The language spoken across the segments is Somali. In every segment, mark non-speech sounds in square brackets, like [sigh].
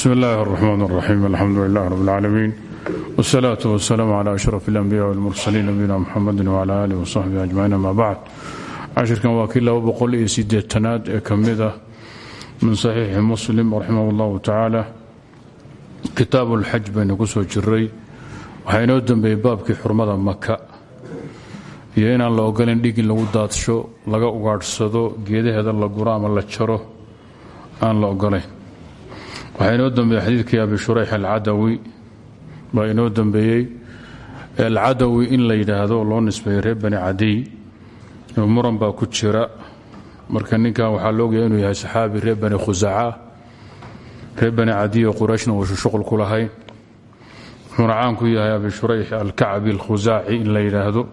bsmi اllahi الرحmn الرaxيim alxamdu lilah rb اlcaalamiin wالsalaaة wالsalaam عlى أشhraf اlanbiyaء wاlmursaliin nabiyina mxamadi wعlى alih wصaxbi ajmaciin ama bacd cashirkan waa kii laba boqol iyo sideetanaad ee ka mid ah min saxiixi muslim raximah اllahu tacaala kitaab اlxaj baynu ku soo jiray waxaa inoo dembeeyey baabkii xurmada maka iyo inaan la ogolayn dhig in lagu daadsho laga ugaadhsado geedaheeda la guro ama la jaro aan la ogolayn waxaa inoo dambeeyey xadiidkii abi shurayx alcadawi. Baa inoo dambeeyey alcadawi in la yidhaahdo loo nisbeeyey reer bani cadiy muran baa ku jira. Marka ninkan waxaa loogaya inuu yahay saxaabi reer bani khusaca reer bani cadiy oo qurayshna uusan shuqul ku lahayn. Wuxuuna caan ku yahay abi shurayx alkacbi alkhusaaci in la yidhaahdo.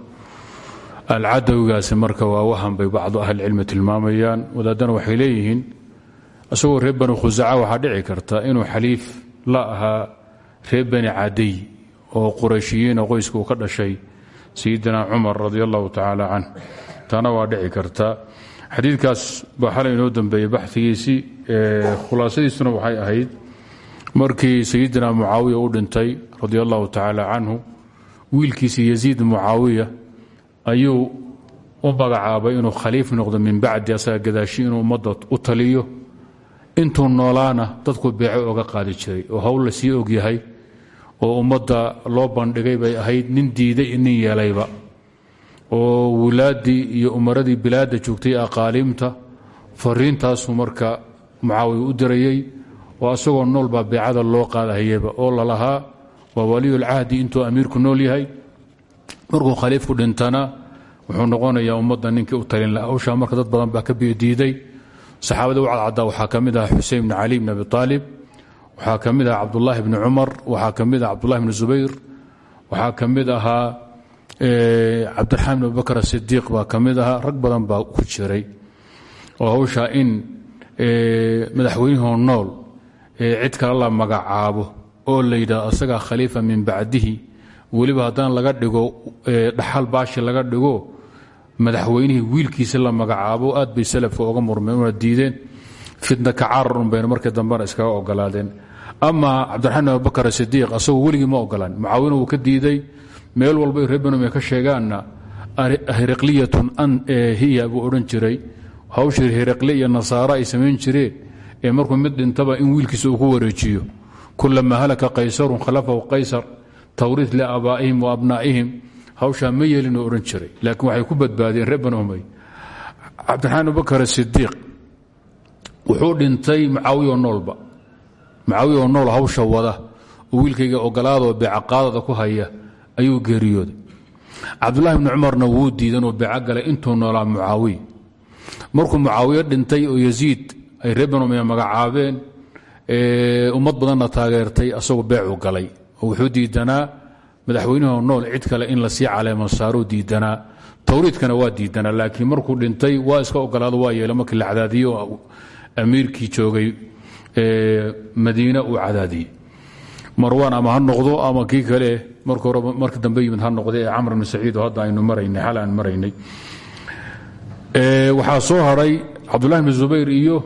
Alcadawigaasi marka waa wahan bay bacdu ahlicilmi tilmaamayaan. Wadaadana waxay leeyihiin isagoo reer bani khusaca waxaa dhici karta inuu xaliif la ahaa reer bani cadiy oo qurayshiyiina qoyska uu ka dhashay sayidina cumar radi allahu tacaala taana waa dhici karta. Xadiidkaas baa xalay inoo dambeeyey baxigiisii khulaasadiisuna waxay ahayd markii sayidina mucaawiya u dhintay radi allahu tacaala canhu wiilkiisii yaziid mucaawiya ayuu u magacaabay inuu khaliif noqdo min bacdi asaga gadaashi inuu ummadda u taliyo intuu noolaana dadku beeco oga qaadi jiray oo howl la sii ogyahay oo ummadda loo bandhigay bay ahayd nin diiday nin yeelayba. oo wulaaddii iyo umaradii bilaadda joogtay aqaaliimta fariintaasuu marka mucaawiya u dirayey oo asagoo nool baa beecada loo qaadahayaba oo lalahaa waa waliyulcahdi intuu amiirku nool yahay. Markuu khaliifku dhintana wuxuu noqonayaa ummadda ninkii u talin laha hawshaa marka dad badan baa ka bidiiday saxaabada u cadcaddaa waxaa ka mid aha xusein bn cali bn abi aalib waxaa ka mid aha cabdulaahi bni cumar waxaa ka mid aha cabdulahi bni zubayr waxaa ka mid ahaa cabdiraxmaan bn abubakr asidiiq baa ka mid ahaa rag badan baa ku jiray. Oo hawshaa in madaxweynihoo nool cid kale la magacaabo oo la asagaa khaliifa min bacdihi weliba haddana laga dhigo dhaxal baashi laga dhigo madaxweynihii wiilkiisa la magacaabo aad bay salafka oga murmeen una diideen. Fitna ka cararun bayna markii dambena iskaga ogolaadeen. Ama cabdiraxmaan abubakar sidiiq asagoo weligii ma ogolaan mucaawina wuu ka diiday. Meel walba reer banome ka sheegaanna hiriqliyatun hiya buu odhan jiray. Hawshii hiriqli iyo nasaaro ay samayn jireen ee markuu mid dhintaba in wiilkiisa uu ku wareejiyo. Kulamaa halaka qaysarun khalafahu qaysar tawriid liaabaa'ihim wa abnaa'ihim hawshaa ma yeelinoo odhan jiray laakiin waxay ku badbaadeen reer cabdiraxmaan abubakar sidiiq wuxuu dhintay mucaawiya oo noolba. Mucaawiya oo nool hawsha wada oo wiilkayga ogolaadoo beecaqaadada ku haya ayuu geeriyooday. Cabdulahi bni cumarna wuu diidan oo beeco galay intuu noolaa mucaawiya markuu mucaawiye dhintay oo yaziid ay reer bani umaya ummad badanna taageertay asagoo beecuu galay. Oo wuxuu diidanaa madaxweynahoo nool cid kale in la sii caleemo saaruu diidanaa tawriidkana waa diidanaa laakiin markuu dhintay waa iska ogolaado waa yeela markii la cadaadiyo amiirkii joogay madiine uu cadaadiyey. Marwaan ama ha noqdo ama kii kale mark hore marka dambe yimid ha noqday ee camr bn saciid oo hadda aynu maraynay xal aan maraynay. Waxaa soo hadhay cabdullahi bn zubayr iyo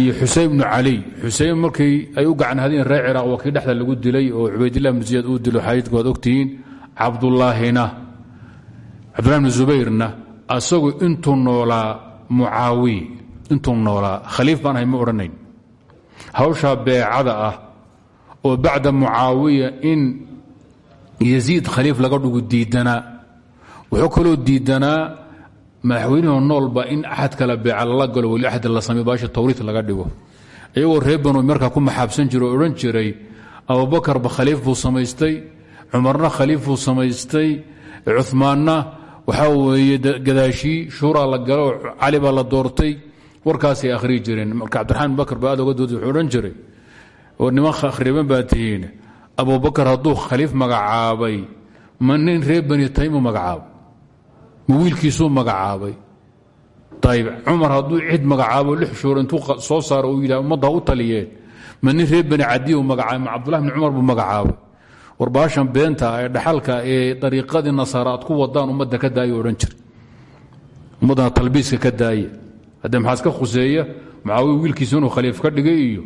iyo xusein bnu cali. Xusein markii ay u gacan hadeen reer ciraaq waa kii dhexda lagu dilay oo cubaydilah bnu ziyaad uu dilo xadiidku waad ogtihiin cabdullaahina cabdullahi bnu zubayrna asagu intuu noolaa mucaawiy intuu noolaa khaliif baan ahay ma odhanayn. Hawshaa beecada ah oo bacda mucaawiya in yaziid khaliif laga dhugu diidanaa wuxuu kaloo diidanaa madaxweynihoo noolba in axad kale beeca lala galo weli axad la samey baasha tawriid laga dhigo. Iyagoo reer banu markaa ku maxaabsan jira oo odhan jiray abubakarba khaliif buu samaystay cumarna khaliif buu samaystay cumaanna waxaa weeye gadaashii shuuraa la galo cali baa la doortay warkaasay akhriyi jireen. Marka cabdiraxmaan bakar ba aad dood wuxuu jiray oo niman akhriban baa tihiin abubakar hadduu khaliif magacaabay ma nin reer bani taymu ma wiilkiisuu magacaabay. Ayb cumar hadduu cid magacaabo lix shuur intuu soo saaro uu yidhah ummadda u taliyeen. Ma nin reer bani magacaabay ma cabdullahi bni buu magacaabay. War baashan ee dhaxalka ee dariiqadii nasaara ku wadaan ummadda ka daaya odhan jira ummaddana talbiiska ka daaya haddee maxaa khuseeya? Mucaawiya wiilkiisa inuu khaliif ka dhigay iyo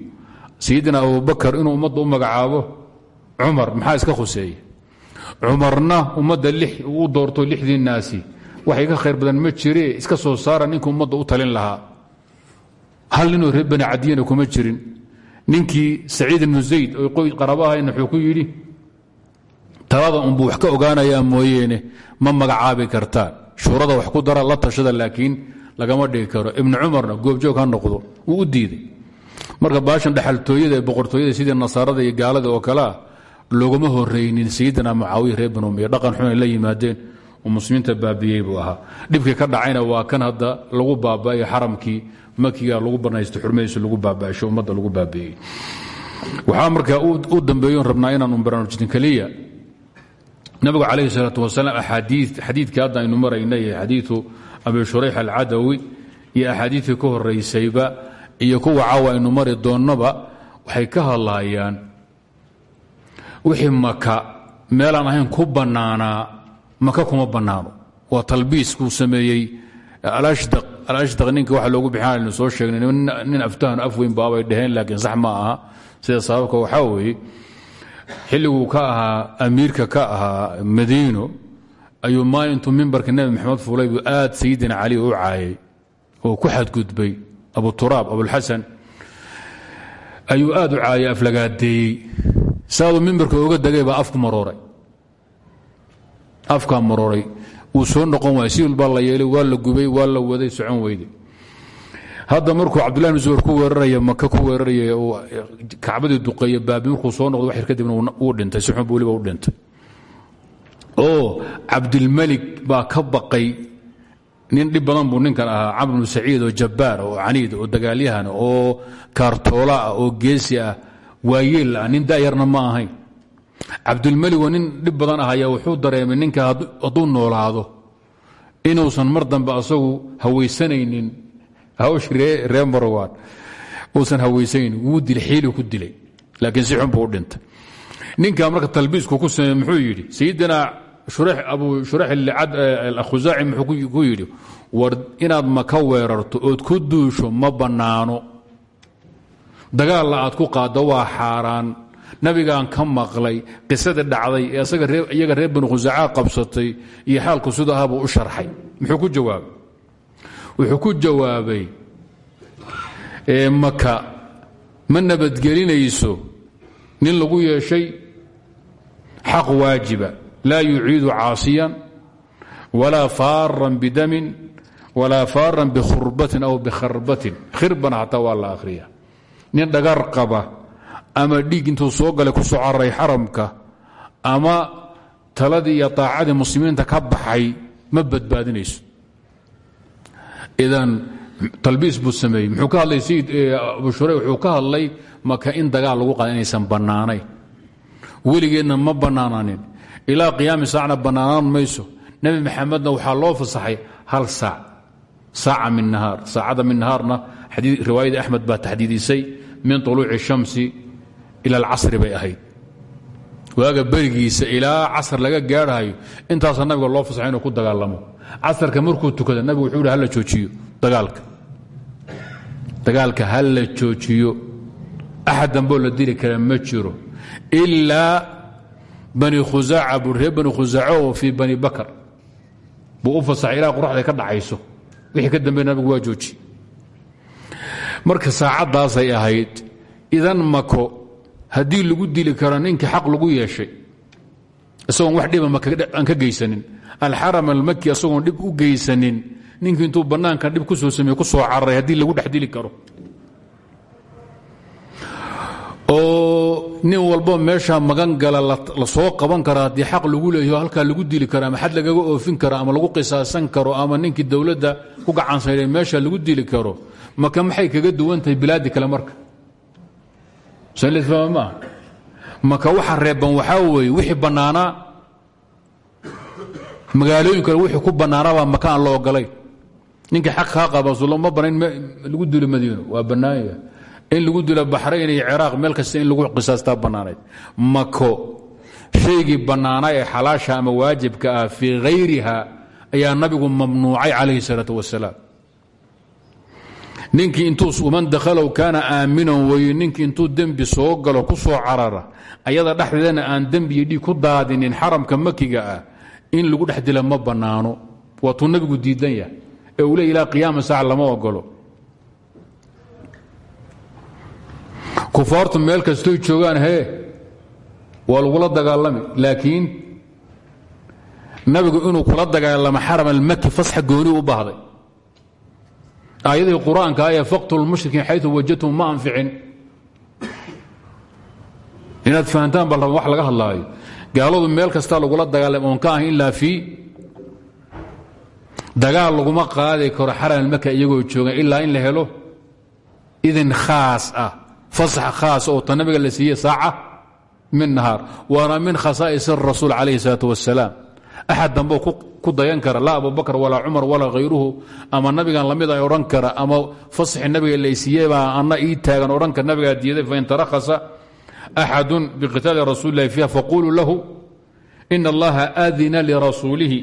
sayidina abubakar inuu ummadda u magacaabo. Cumar maxaa iska khuseeye cumarna ummadda uu doorto lixdii naasi waxay ka khayr badan ma jiree iska soo saara ninka ummadda u talin lahaa. Hal ninoo reer bani cadiyana kuma jirin. Ninkii saciid ibnu zayd oo qoy qarabahayna wuxuu ku yidhi talada unbuu wax ka mooyeene ma magacaabi kartaan shuurada wax ku dara la tashada laakiin lagama dhigi karo. Ibnu cumarna goobjoog ha noqdo wuu u diiday. Marka baashan dhexaltooyada ee boqortooyada sidii nasaarada iyo gaalada oo kalea looguma horeynin sayidina mucaawiya reer umiya dhaqan xun la yimaadeen oo muslimiinta baabiyey buu ahaa. Dhibkii ka dhacayna waa kan hadda lagu baaba'ay xaramkii makiga lagu banaysto xurmadiisa lagu baaba'sho ummadda lagu baabi'ey waxaa markaa u dambeeyon rabnaa inaan umbaraarujin keliya nabigu calayhi salaatu wasalaam xadiidkii hadda aynu maraynay xadiidu abi shurayx alcadawi iyo axaadiidkii ka horeysayba iyo kuwa caawa aynu mari doonnaba waxay ka hadlaayaan wixii maka meelaan ahayn ku bannaanaa maka kuma bannaano. Waa talbiis buu sameeyey. Alashdaq ninka waxa loogu bixinaynu soo sheegnay nin aftahan af weyn baabay laakiin sax ma aha. Sida sababka waxaa weeye xilliguu ka ahaa amiirka ka ahaa madiino ayuu maalintuu mimbarka nebi maxamed fuulay buu aad sayidina cali u caayay oo ku xadgudbay abu turaab abulxasan ayuu aad u caayay aflagaadeeyey saaduu mimbarka oga degay baa afku marooray afkaa marooray. Wuu soo noqon waayey si walbaa la yeelay waa la gubay waa la waday socon weyday. Hadda markuu cabdullahi bn zubayr ku weeraraya maka ku weeraraya uu kacbadii duqeeye baabi markuu soo noqdo wax yar kadibna uu dhintay si xunba weliba dhintay. Oo cabdilmelik baa ka baqay nin dhib badan buu ninkan ahaa camr bnu oo jabbaar oo caniid oo dagaalyahan oo kaartoola ah oo geesi ah waayeel ah nin da'yarna ma ahayn cabdulmelig oo nin dhib badan ah ayaa wuxuu dareemay ninka hadduu noolaado inuusan mar dambe asagu hawaysanaynin hawsh ree marwan uusan hawaysanaynin wuu dil xiili ku dilay laakiin si xun buu u dhintay. Ninkaa talbiisku ku sameey muxuu yidhi sayidina abu shurax akhusaaci muxuu ku yidhi war inaad maka weerarto ood ku duusho ma bannaano. Dagaalla aad ku qaaddo waa xaaraan nabigaan ka maqlay qisadii dhacday ee iyaga reer banu khusaaca qabsatay iyo xaalku sida aha buu u sharxay. Muxuu ku jawaabay? Wuxuu ku jawaabay maka ma nabadgelinayso nin lagu yeeshay xaq waajiba laa yuciidu caasiyan walaa faaran bidamin walaa faaran bikhurbatin aw bikharbatin khirbana xataa waa la akhriya nin dhagar qaba ama dhiig intuu soo galay ku soo cararay xaramka ama taladii iyo aacadii muslimiinta ka baxay ma badbaadinayso. Idan talbiis buu sameeyey. Muxuu ka hadlay sayid bushure wuxuu ka hadlay maka in dagaal lagu qaada inaysan bannaanayn. Weligeedna ma bannaanaanin. Ilaa qiyaami saacna bannaanaan mayso. Nebi maxamedna waxaa loo fasaxay hal saac. Saaca min nahaar. Saacadda min nahaarna riwaayada axmed baa taxdiidisay min tuluuci shamsi ila alcasri bay ahayd. Waaga berigiisa ilaa casr laga gaarhayo intaasaa nabiga loo fasaxay inuu ku dagaalamo. Casarka markuu tukada nabigu wuxuu hi hala joojiyo dagaalka. Dagaalka ha la joojiyo. Axad damboo la dili kara ma jiro. Ilaa bani khusaaca buu reer bani bani bakar. Buu u fasaxay ilaa ka dhacayso. Wixii ka dambeey nabigu waa joojiye marka saacaddaasay ahayd idan mako haddii lagu dili karo ninkii xaq lagu yeeshay isagoon wax dhiba aan ka geysanin. Alxaram almaki isagoon dhib u geysanin. Ninkii intuu bannaanka dhib ku soo sameye ku soo cararay haddii lagu dhex dili karo. Oo nin walbo meesha magan gala la soo qaban kara haddii xaq lagu leeyaho halkaa lagu dili karo ama xad lagaga oofin karo ama lagu qisaasan karo ama ninkii dowladda ku gacansaydhay meesha lagu dili karo maka maxay kaga duwan bilaadi kale marka maaha maka waxa reeban waxaa weeye wixii bannaanaa magaalooyin wixii ku bannaanaabaa maka aan la ogolayn ninkii xaq kaa qaba ma banayn lagu dilo madiino. Waa bannaanya in lagu dilo baxrayn iyo ciraaq meel kasta in lagu qisaastaa bannaanayd mako shaygii bannaanaa ee xalaasha ama waajibka ah fii hayriha ayaa nabigu mamnuucay calayhi salaatu wasalaam ninkii intuu man dakhalow kaana aaminan weye ninkii intuu dembi soo galo ku soo carara ayada dhexdeedana aan dembi iyo dhiig ku daadinin xaramka makiga ah in lagu dhex ma bannaano. Waatuu nabigu diidan yahay ee uu le qiyaama saac lama ogolo kufaartu meel kastoy joogaan hee waa lagula dagaalami. Laakiin nabigu inuu kula dagaalamo xaram almaki fasxa gooni u baahday aayadii qur'aanka ee faqtulmushrikiin xayu wajadtum ma anficin. Inaad fahantaan baa raba wax laga hadlaayo. Gaaladu meel kastaa lagula dagaalama oon ka ah ilaa fii dagaal laguma qaadi karo xaramalmaka iyagoo joogan ilaa in la helo idin khaas ah. Fasax khaas oo ta la siiye saaca min nahaar waana min khasaa'is arasuul calayhi salaat wasalaam axad dambe ku dayan kara laa abubakr walaa cumar walaa hayruhu ama nabigan la mid a odhan kara ama fasxi nabiga laysiiyebaa ana ii taagan odhan kara nabigaa diiday fain tarakhasa axadun biqitaali rasuulilahi fiiha faquluu lahu ina allaha adina lirasuulihi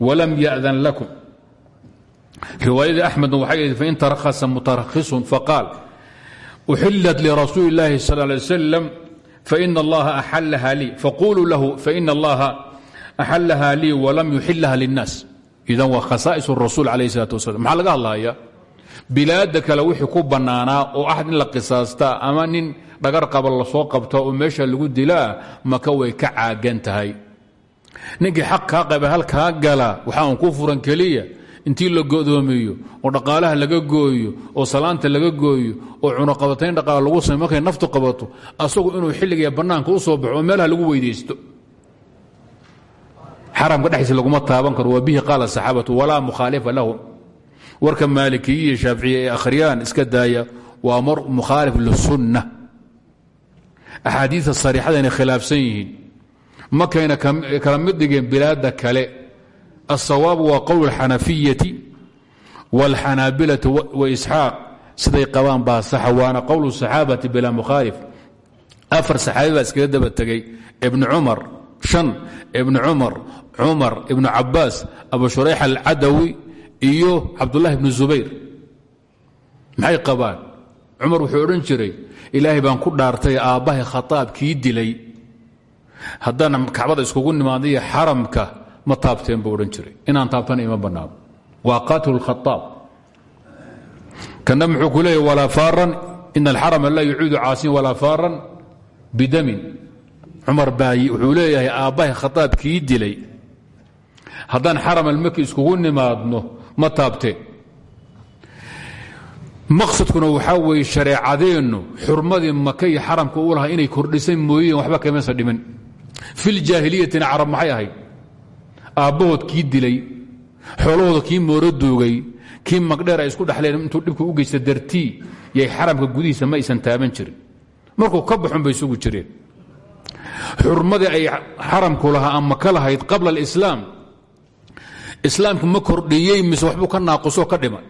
walam yadan lakum riwaayadii axmedna waxay ihi fain tarakhasa mutarakhisun faqaal uxilat lirasuuli اllahi sal lay wasalam faina allaha axalaha lii faquluu lahu faina allaha axalaha lii walam yuxilaha linnaas idan waa khasaa'is rasuul calayh salaat wasalam maxaa laga hadlaya bilaadda kale wixii ku bannaanaa oo axad in la qisaastaa ama nin dhagar qaba la soo qabta oo meesha lagu dilaa maka way ka caagan tahay ninkii qaba halkaa gala waxaa un ku furan keliya intii la godoomiyo oo dhaqaalaha laga gooyo oo salaanta laga gooyo oo cunuqabatayn dhaqaala lagu samay naftu qabato asagu inuu xilliga bannaanka u soo baxo meelaha lagu weydaysto xaramka dhexdiisa laguma taaban karo waa bihi qaala saxaabatu walaa mukhaalifa lahum warka maalikiyi iyo shaaficiye ee akhriyaan iska daaya waa mar mukhaalif lisunna axaadiida sariixada inay khilaafsan yihiin makayna kala mid dhigeen bilaadda kale الصwاaب waa qowl الxanaفiyaةi واlxanaabilaةi وإsxaaq siday qabaan baa saxa waana qowl الصaxaabaةi bilaa mukhaalif afar saxaabi baa iskaga daba tegey ibn cumar شhan ibn cumar cumar ibn cabaas abu shurayx alcadawi iyo cabdالlahi ibn zubayr maxay qabaan? Cumar wuxuu odhan jiray ilaahay baan ku dhaartay aabbahay khaaab kii dilay. Haddaan kacbada iskugu nimaadaiyo xaramka ma taabteen buu odhan jiray. Inaan taabtana ima bannaano. Waa khaaab kana muxuu ku leeyahy walaa faaran ina alxarama laa yuciidu caasiyan walaa bidamin. Cumar baa wuxuu leeyahay aabbahay khaaab kii dilay haddaan xaram almaki iskugu nimaadno ma taabteen maqsadkuna waxaa weeye shareecadeennu xurmadii maka iyo xaramka u lahaa inay kordhisan mooyeen waxba kamaysa dhimin. Filjaahiliyatina carab maxay ahayd? Aabbahood kii dilay xoolahooda kii mooro duugay kii magdheer ay isku dhexleen intuu dhibku u geysta dartii yay xaramka gudihiisa ma aysan taaban jirin. Markuu ka baxun bay sugu jireen. Xurmadii ay xaramku lahaa ama ka lahayd qabla alislaam islaamku ma kordhiyey mise waxbuu ka naaqusoo ka dhimay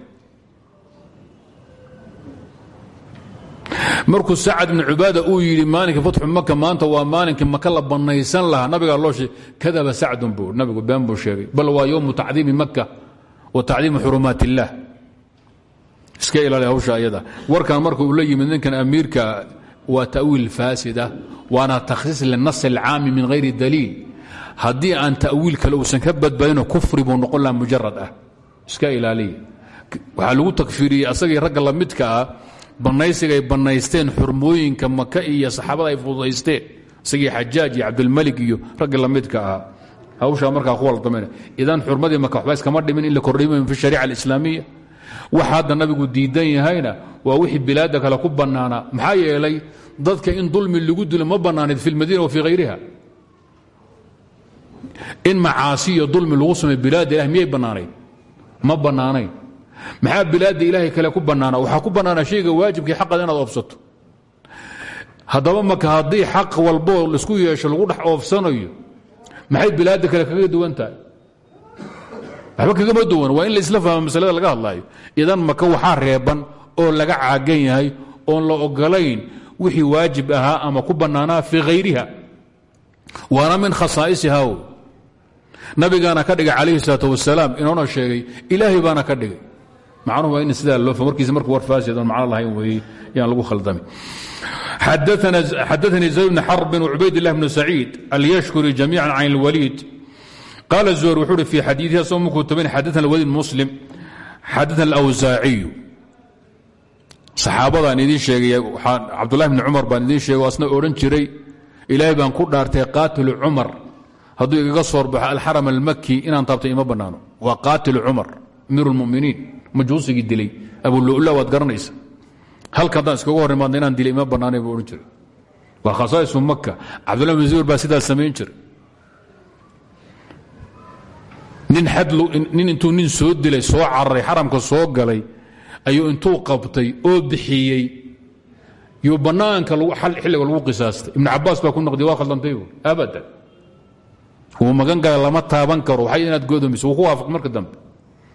markuu sacad bn cubaada uu yidhi maalinkai fatxu maka maanta waa maalinkii maka la banaysan lahaa. Nabigaa loo sheeg kadaba sacdun buu nabigu been buu sheegay bal waa yowmu tacdiimi maka wa tacdiimi xurumaat illaah iska ilaali hawsha ayada. Warkan marka uu la yimid ninkan amiirka waa ta'wiil faasida waana takhsiis linas alcaami min hayri daliil haddii aan ta'wiil kale uusan ka badbaadino kufri buu noqon laha mujarad ah. Iska ilaaliya. Waxaa lagu takfiiriyey asagii ragga lamidka ah banaysigay bannaysteen xurmooyinka maka iyo saxaabada ay fududaysteen isagii xajaaj iyo cabdilmalik iyo raggii lamidka ahaa hawshaa markaa ku waldameen idan xurmadii maka waxba iskama dhimin in la kordhimayn fi shariica alislaamiya waxa hadda nabigu diidan yahayna waa wixii bilaadda kale ku bannaanaa maxaa yeelay dadka in dulmi lagu dilo ma bannaanayd fi wa fii hayriha in macaasi iyo dulmi lagu sameey bilaadda ilah miyay bannaanayd ma bannaanayn. Maxaa bilaadda ilaahay kale ku bannaana waxaa ku bannaana shayga waajibkii xaqada inaad oofsato. Haddaba maka haddii xaq walboo la isku yeesho lagu dhex oofsanayo maxay bilaadda kale kaga duwan tahay? Waxba kagama duwan. Waa in la isla fahmo masalada laga hadlaayo. Idan maka waxaa reeban oo laga caagan yahay oon la ogolayn wixii waajib ahaa ama ku bannaanaa fii hayriha waana min khasaa'isiha w nabigaana ka dhigay calayhi salaat wasalaam inoona sheegay ilaahay baana ka dhigay macnuhu waa in sidaa loo markiisa markuu war faasid oon macno lahayn weeye yaan lagu khaldami xadaثnii zayd bn xarbin وcubayd الlah bn saciid alyashkuri jamiica can اlwaliid qaala zuhر wuxuu uhi fii xadiiثihi asagoo markuu tabayn xadaثna waliid muslim xadaثna اlawsaaciyu saxaabadaan idiin sheegay cabdulahi bni cumar baan idiin sheegay asna odhan jiray ilaahay baan ku dhaartay qaatilu cumar hadduu igaga soor baxo alxaram almaki inaan taabtay ima bannaano. Waa qaatilu cumar amiir اlmuminiin majuusigii dilay. Abulula waad garanaysa halka haddaan iskaga hor imaadna inaan dilay ima bannaanay buu odhan jiray. Waa khasaa'isu maka cabdullahi bn zubayr baa sidaas samayn jiray. Nin xadlu nin intuu nin soo dilay soo cararay xaramka soo galay ayuu intuu qabtay oo bixiyey. Yuu bannaanka xilliga lagu qisaastay. Ibnu cabaas baa ku noqday waa khaldantay buui abadan wuu magan gala lama taaban karo. Waxay inaad godoomiso wuu ku waafaq marka dambe.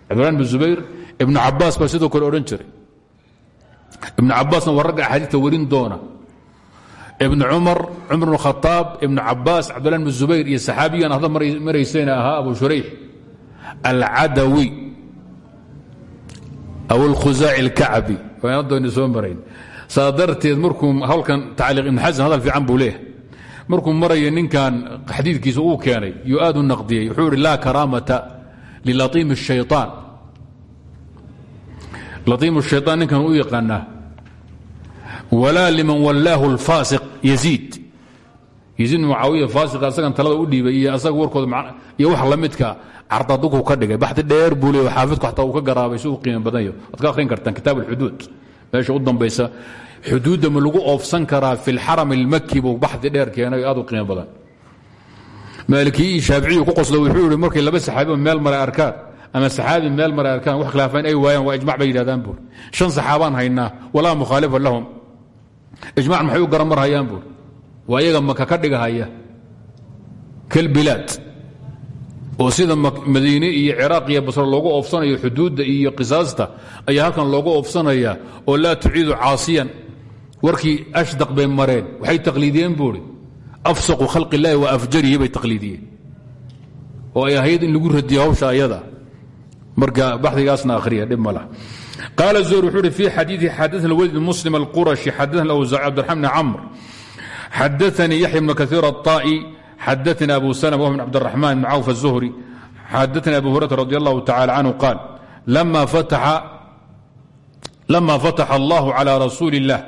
Cabdullah bin zubayr ibnu cabaas baa sidoo kale odhan jiray. Ibnu cabaasna waa ragga axaadiista warin doona. Ibnu cumar cumar bn khaaab ibnu cabaas cabdullah bn zubayr iyo saxaabigan hadda maraysayna ahaa abu shurayx alcadawi aw alkhusaaci alkacbi. Waanadooni soo marayn. Saa darteed markuu hawlkan tacliiq ibn xasan hadal fiican buu leeyahay markuu maraya ninkan xadiidkiisa uu keenay yuu aad u naqdiyey wuxuu ihi laa karaamata lilaiim الshayطaan laiim الshayطaan ninkan u yaqaanaa walaa liman wallaahu اlfaasiq yaziid yaziid mucaawiya faasiqa asagan talada u dhiibay iyo asaga warkooda iyo wax la midka cardaduguu ka dhigay baxdi dheer buu leey xaafidku xataa uu ka garaabay si uu qiimo badanyo waad ka akhrin kartaan kitaab alxuduud meesha u dambaysa xuduudda ma lagu oofsan karaa fi lxaram almaki buu baxdi dheer keenay aad u qiimo badan. Maalikii iyo shaaficiyu ku qoslo wuxuu yihi markay laba saxaabiba meel maray arkaan ama saxaabi meel maray arkaan wax khilaafayn ay waayaan waa ijmac bay yidhahdaan shan saxaabaan haynaa walaa mukhaalifa lahum. Ijmac maxay u garan mar hayaan buuri waa iyaga maka ka dhigahaya kalbilaad oo sida madiine iyo ciraaq iyo basro loogu oofsanayo xuduudda iyo qisaasta ayaa halkan loogu oofsanaya oo laa tuciidu caasiyan warkii ashdaq bay mareen waxay taqliidiyeen buuri afsaqu khalq illaahi wa afjarihi bay taqliidiyeen oo ay ahayd in lagu radiyo hawsha ayada marka baxdigaasna akhriya dhib ma lah qaala zuhur wuxuu uhi fii xadiiثi xadaثna walid muslim alqurashi xadaثna awsaaci cabdiraxman bn camr xadaثanii yaxya bn kaiir aلطa'i xadaثna abu slm wh bn cabdالرaحman bn cawf الزhri xadaثna abu hurayra radi اllahu tacalى canhu qaal lama fataxa اllah calى rasuuli الlah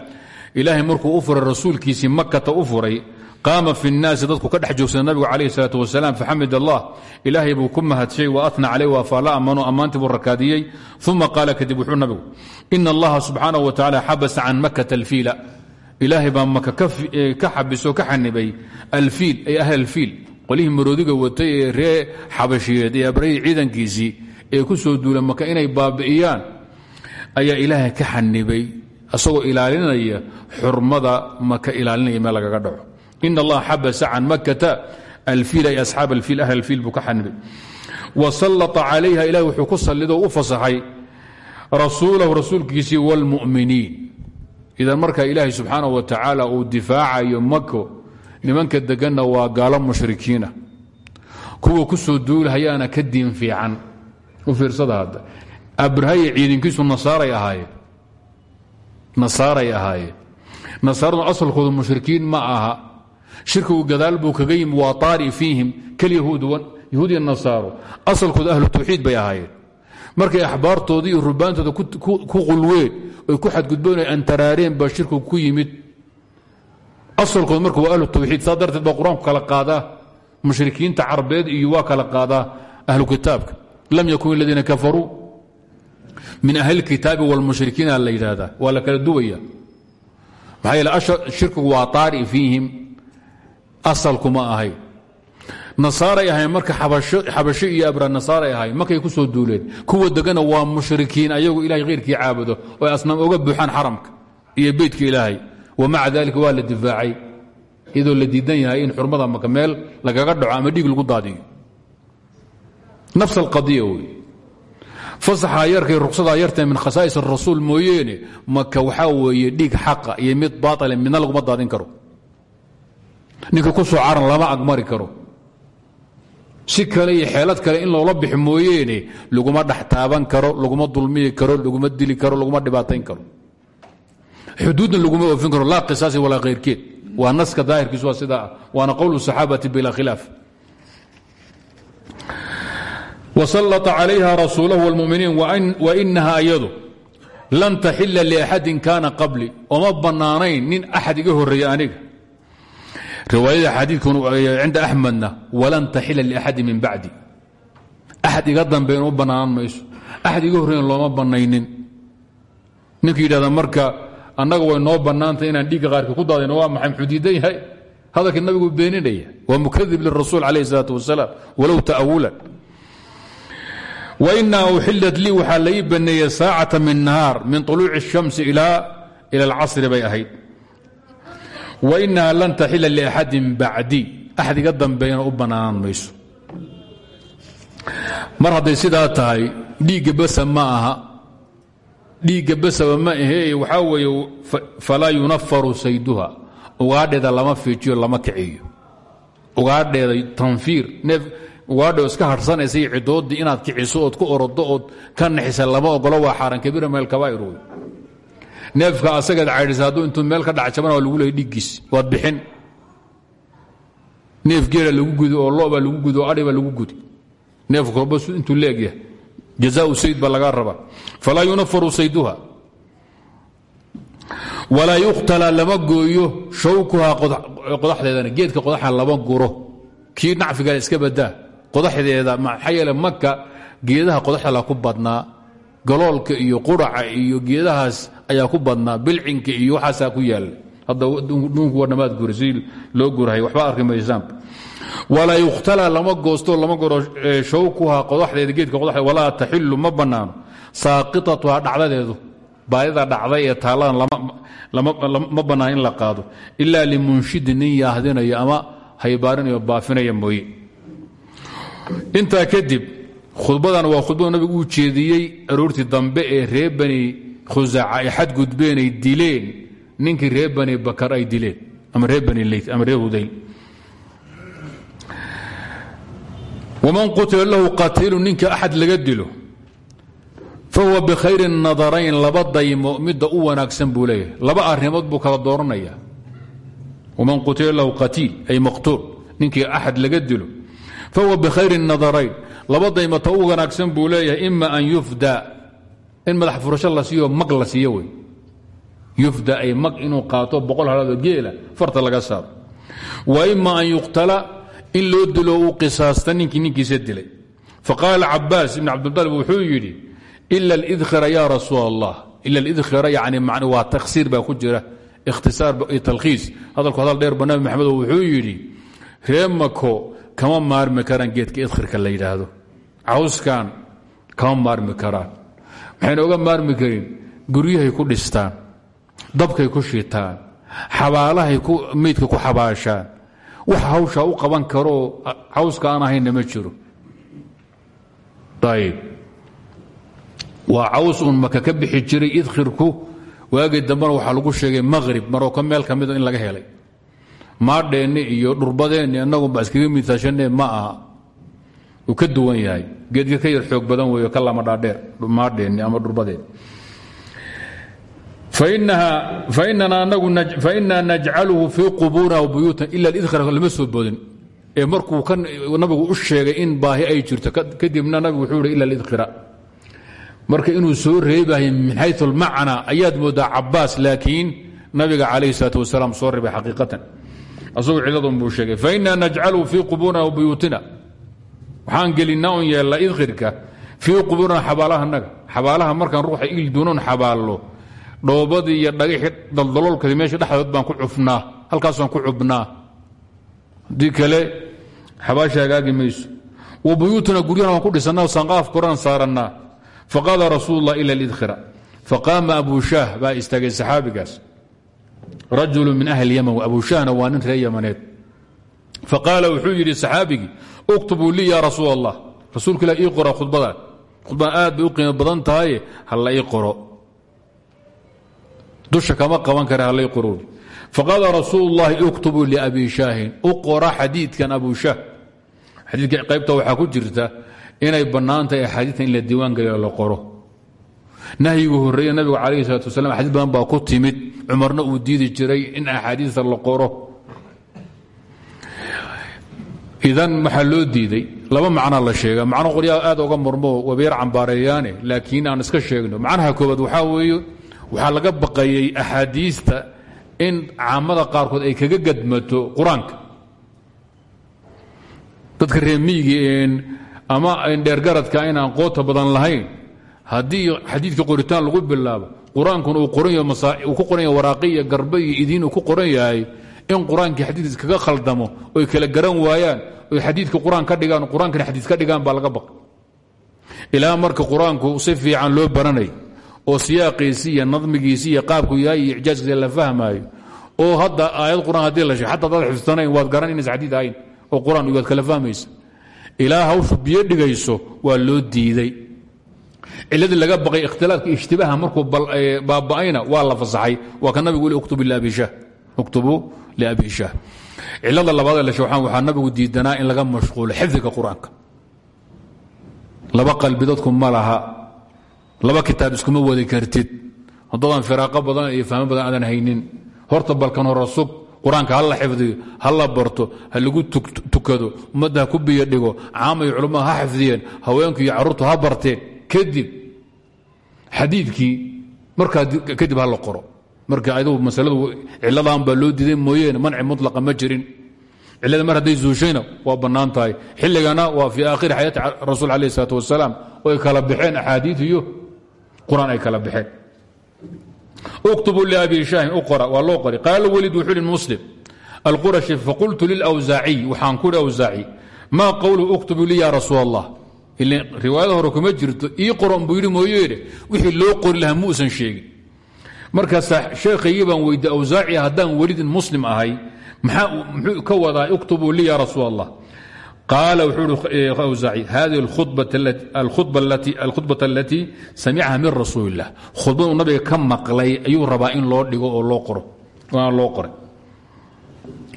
ilaahay markuu u furay rasuulkiisii makata u furay qaama fi dadku ka dhex joogsada nabigu calayhi salaatu wasalaam faxamid allah ilaahay buu ku mahadshay wa atna caleyh waafaala ammanoo ammaantii buu rakaadiyey. Uma qaala kadib wuxuu nabigu ina allaha subxaanahu wa tacaala xabasa can makata alfiila. Ilaahay baa maka ka xabiso ka ay ahl alfiil qolihii maroodiga watay ee ree xabashiyeed ee abrahii ciidankiisii ee ku soo inay baabi'iyaan ayaa ilaahay ka asagoo ilaalinaya xurmada maka ilaalinaya meel lagaga dhaco. In allaha xabasa can makata alfiil ay asxaab alfiil ahl alfiil buu wa sallata calayha ilahay wuxuu ku u fasaxay rasuulahu rasuulkiisii wاlmu'miniin idan marka ilaahay subxaana wa tacaala uu difaacayo mako nimanka deganna waa gaalo mushrikiina. Kuwa ku soo duulhayaana ka diin fiican. U fiirsada hadda. Abrahaye ciidankiisu nasaaray ahaayeen nasaaray ahaayeen nasaaradu asalkoodu mushrikiin ma aha. Shirkigu gadaal buu kaga yimi waa taari fiihim kalyahuud yahuudiya nasaaro. Asalkoodu ahlu tawxiid bay ahaayeen. Markay axbaartoodii iyo rubaantooda ku qulween oy ku xadgudboon ay antaraareen baa shirkigu ku yimid. Asalkood marka waa ahlu tawxiid saa darteed baa qur'aanku kala qaadaa. Mushrikiinta iyo waa kala qaadaa ahlu kitaabka. Lam yakun aladiina kafaruu min ahli kitaabi wاlmushrikiina la yidhaahdaa waa la kala duwaya. Maxaa yeele shirkigu waa taari fiihim asalku ma ahay. Nasaaray ahayn marka xabasho iyo abra nasaaray ahayn markay ku soo duuleen kuwa degana waa mushrikiin ayagu ilahay khayrkii caabudo oo asnaam oga buuxaan xaramka iyo beytka ilaahay. Wa maca dalika waa la difaacay iyadoo yahay in xurmada maka lagaga dhaco ama dhiig lagu daadiyo. Nafs alqadiya wey fasaxaa yarkay ruksadaa yartae min khasaa'is arasuul mooyeene maka waxaa weeye dhiig xaqa iyo mid baatile midna laguma daadin karo. Ninka ku soo caran lama agmari karo. Si kale iyo xeelad kale in loola bixi mooyeene laguma dhex taaban karo laguma dulmiyi karo laguma dili karo laguma dhibaatayn karo. Xuduudna laguma oofin karo laa qisaasi walaa khayrkeed waa naska daahirkiisu waa sidaa ah waana qowlu saxaabati bilaa khilaaf وsلط عalayha rasuulahu wاlmuminiin wainaha ayadu lan taxila liaxadin kaana qabli oma bannaanayn nin axad iga horeeya aniga riwaayada xadiidkan cinda axmedna walan taxila liaxadi min bacdi axad iga dambeyn u bannaanan mayso axad iga horreeyan looma bannaynin ninka yidhahda marka annaga way noo bannaantay inaan dhiigga qaarka ku daadayno waa maxay muxuu diidan yahay hadalka nabigu beeninaya waa mukadib lirasuul calayh الsalaaة wasalaam walow ta'awulan wainaa uxilat lii waxaa la ii baneeyey saacata min nahaar min طuluuci الshamsi ila اlcasri bay ahayd wainaha lan taxila liaxadin bacdi axad iga dambeeyana u bannaanan mayso mar hadday sidaa tahay dhiigga basa ma aha dhiigga basaba ma ahe waxaa weeye falaa yunafaru sayduha ugaadheeda lama fiijiyo lama kiciyo ugaadheeda tanfiir neef ugaadho iska harsanaysa iyo cidoodii inaad kiciso ood ku orodo ood ka naxisa lama ogolo waa xaaran kabiira meel kabaa'ir wey neefka asagaad caydhisa hadduu meel ka dhac jabana lagu leeyay dhiiggiis waad bixin. Neef geela lagu gudi oo lo lagu gudi oo lagu gudi. Neefku korba intuu leegyahay jazaau sayd baa lagaa rabaa. Sayduha. Walaa yukhtala lama gooyo shawkuhaa qodaxdeedana geedka qodaxa lama guro. Kii nacfiga iska badaa qodaxdeeda maxaa yeele maka geedaha qodaxdala ku badnaa. Galoolka iyo quraca iyo geedahaas ayaa ku badnaa. Bilcinka iyo waxaasaa ku yaalla hadda dhuunku waa dhamaad si loo gurahay waxba arki maysaan walaa lama goosto lama goro shawkuhaa qodaxdeeda geedka qodaxdeeda walaa taxilu ma bannaano saaqitatuhaa dhacdadeedu. Baadida dhacday ee taalladan ma bannaan in la qaado. Ilaa limunshidi nin yaahdinayo ama haybaarinao baafinaya mooye intaa kadib khudbadan waa khudbadu nabigu uu jeediyey aroortii dambe ee reer bani khusaaca ay xadgudbeen ay dileen. Ninkii reer bani bakar ay dileen ama reer bani ama reer waman qutila lahu qatiilu ninka axad laga dilo fahuwa bikhayri nadarayn laba daymo midda u wanaagsan buu laba arrimood buu kala dooranaya waman qutila lahu qatiil ay maqtuul ninkii axad laga dilo fahuwa bikhayri nadarayn laba daymata u wanaagsan buu leeyahay ima an yufda in madax furasho la siiyo mag la siiyo wey yufda ay mag inuu qaato boqol halaadoo geela farta laga saaro wa ima an yuqtala in loo dilo uu qisaasta ninkii ninkiisa dilay faqaala cabaas ibn cabdilطalib wuxuu yidhi ila اlidkhira ya rasuul allah ila lidkhira yani man waa taksiir baa ku jira ikhtisaar iyo talkhiis hadalku hadal dheer ba nabi maxamed oo wuxuu yidhi reemako kama maarmi karaan geedka idkhirka la yidhaahdo. Cawskan kama maarmi karaan. Maxayna oga maarmi karin guryahay ku dhistaan dabkay ku shitaan xabaalahay meydka ku xabaashaan. Wax hawshaa u qaban karoo cawska aan ahaynna jiro. Ayb waa caws uun maka ka bixi jiray idkhirku waagii dambena waxaa lagu sheegay maqhrib maroko meel ka mida in laga helay maadheenni iyo dhurbadeenni annagunba iskaga miaashanee ma aha. Uu ka duwan yahay. Geedka ka yar xoog badan weeyo ka lama dhaadheer maadheenni ama dhurbadeen fainaa najcaluhu fii qubuurina wabuyuutan ila idkhira lama soo boodin. Ee markuu nabigu u sheegay in baahi ay jirto kadibna nabigu wuxuu hi ila idkhira marka inuu soo reebahay min xayu almacna ayaad moodaa laakiin nabiga calayh salaat wasalaam soo reebay xaqiiqatan asagoo ciladun buu sheegay fainaa najcaluhu fii qubuurina wabuyuutina waxaan gelinaa un yeellaa idkhirka fii qubuurina xabaalahanaga xabaalaha markaan ruuxa il duunon xabaallo dhoobadii iyo dhagixii daldaloolkadi meesha dhexdood baan ku cufnaa halkaasaan ku cubnaa. Haddii kale xabaasha hagaagi wa buyuutuna guryahana waan ku dhisannaa sanqaaf koraan saarannaa. Faqaala rasuul اllah ila lidkhira faqaama abu shaah baa istaagay saxaabigaas rajulu min ahli yaman abu shahna waa nin reer yamaneed faqaala wuxuu yidhi saxaabigii uktubuu lii ya rasuul allah rasuulka ilah ii qora khudbadan khudbadan aad bay u qiimo badan tahaye halla ii qoro dusha kama qaban kara hallay qorowi faqaala rasuul اllahi uktubuu liabi shaahin u qora xadiidkan abu shaah xadiidka qaybta waxaa ku jirta inay bannaan tahay axaadiidta in la diiwaan geliyo la qoro nahyigu horreeye nabigu calayhi salaatu wasalam axaadiis badan baa ku timid. Cumarna uu diidi jiray in axaadiista la qoro. Idan maxaa loo diiday laba macnaa la sheega. Macno qoryaa aad oga murmo wabeer cambaareeyaane laakiin aan iska sheegno. Macnaha koobaad waxaa weeye waxaa laga baqayey axaadiista in caamada qaarkood ay kaga gadmato qur'aanka. Dadka reemiyiga ama dheergaradka inaan qoota badan lahayn haddii xadiidka qoritaan lagu bilaabo qur'aankuna uu ku qoran yahay waraaqi iyo garbe iyo uu ku qoran in qur'aankii xadiid iskaga khaldamo oy kala garan waayaan oy xadiidka qur'aan ka dhigaan qur'aankana dhigaan baa laga baqa ilaa marka qur'aanku si fiican loo baranay oo siyaaqiisii iyo nadmigiisii iyo qaabku yahay iyo icjaaskiisa la fahmaayo oo hadda aayad qur'aan la sheeg xataa adaad xifdanayn waad garan inaysa xadiid ahayn oo qur'aan kala fahmaysa. Ilaa hawshu waa loo diiday ciladii laga baqay ikhtilaafka ijtibaaha markuu baaba'ayna waa la fasaxay. Waa ka nabigu li uktubuu liabi shah cilada labaad ee la shee waxaa nabigu diidanaa in laga mashquulo xifdiga qur'aanka. Laba qalbi ma laha. Laba kitaab iskuma wadi kartid. Haddoodan firaaqo badan iyo fahmo badan aadan haynin. Horta balkan hore sug qur'aanka la xifdiyo ha la barto ha lagu tukado ummadda ku biyo dhigo caama iyo ha xifdiyeen haweenku iyo carruurtu ha barteen kadib xadiidkii markaa kadib la qoro. Marka aduu masaladu ciladan baa loo diiday mooyeene manci mutlaqa ma jirin. Mar hadday zuushayna waa bannaan xilligana waa fii aakhiri xayaati rasuul alah isalaat wasalaam oo kala baxeen axaadiid iyo ay kala baxeen. Uktubuu liabi shaahin u qora waa loo qori. Qaala weliid wuxuu hi muslim alqurashi faqultu lilawsaaciy waxaan ku hi awsaaci maa qowluhu riwaayada hore kuma jirto ii qoran buu yidhi mooyeene wixii loo qori lahaa muusan sheegin. Markaasa sheekhaygii baan weydiye awsaaci ah, haddaan welidin muslim ahay maxuu ka wadaa iktubuu lii ya rasuul allah qaala wuxuu ihi awsaaci hadihi alkhudbata alatii samicaha min rasuuli illah nabiga ka maqlay ayuu rabaa in loo dhigo oo loo qoro waana loo qoray.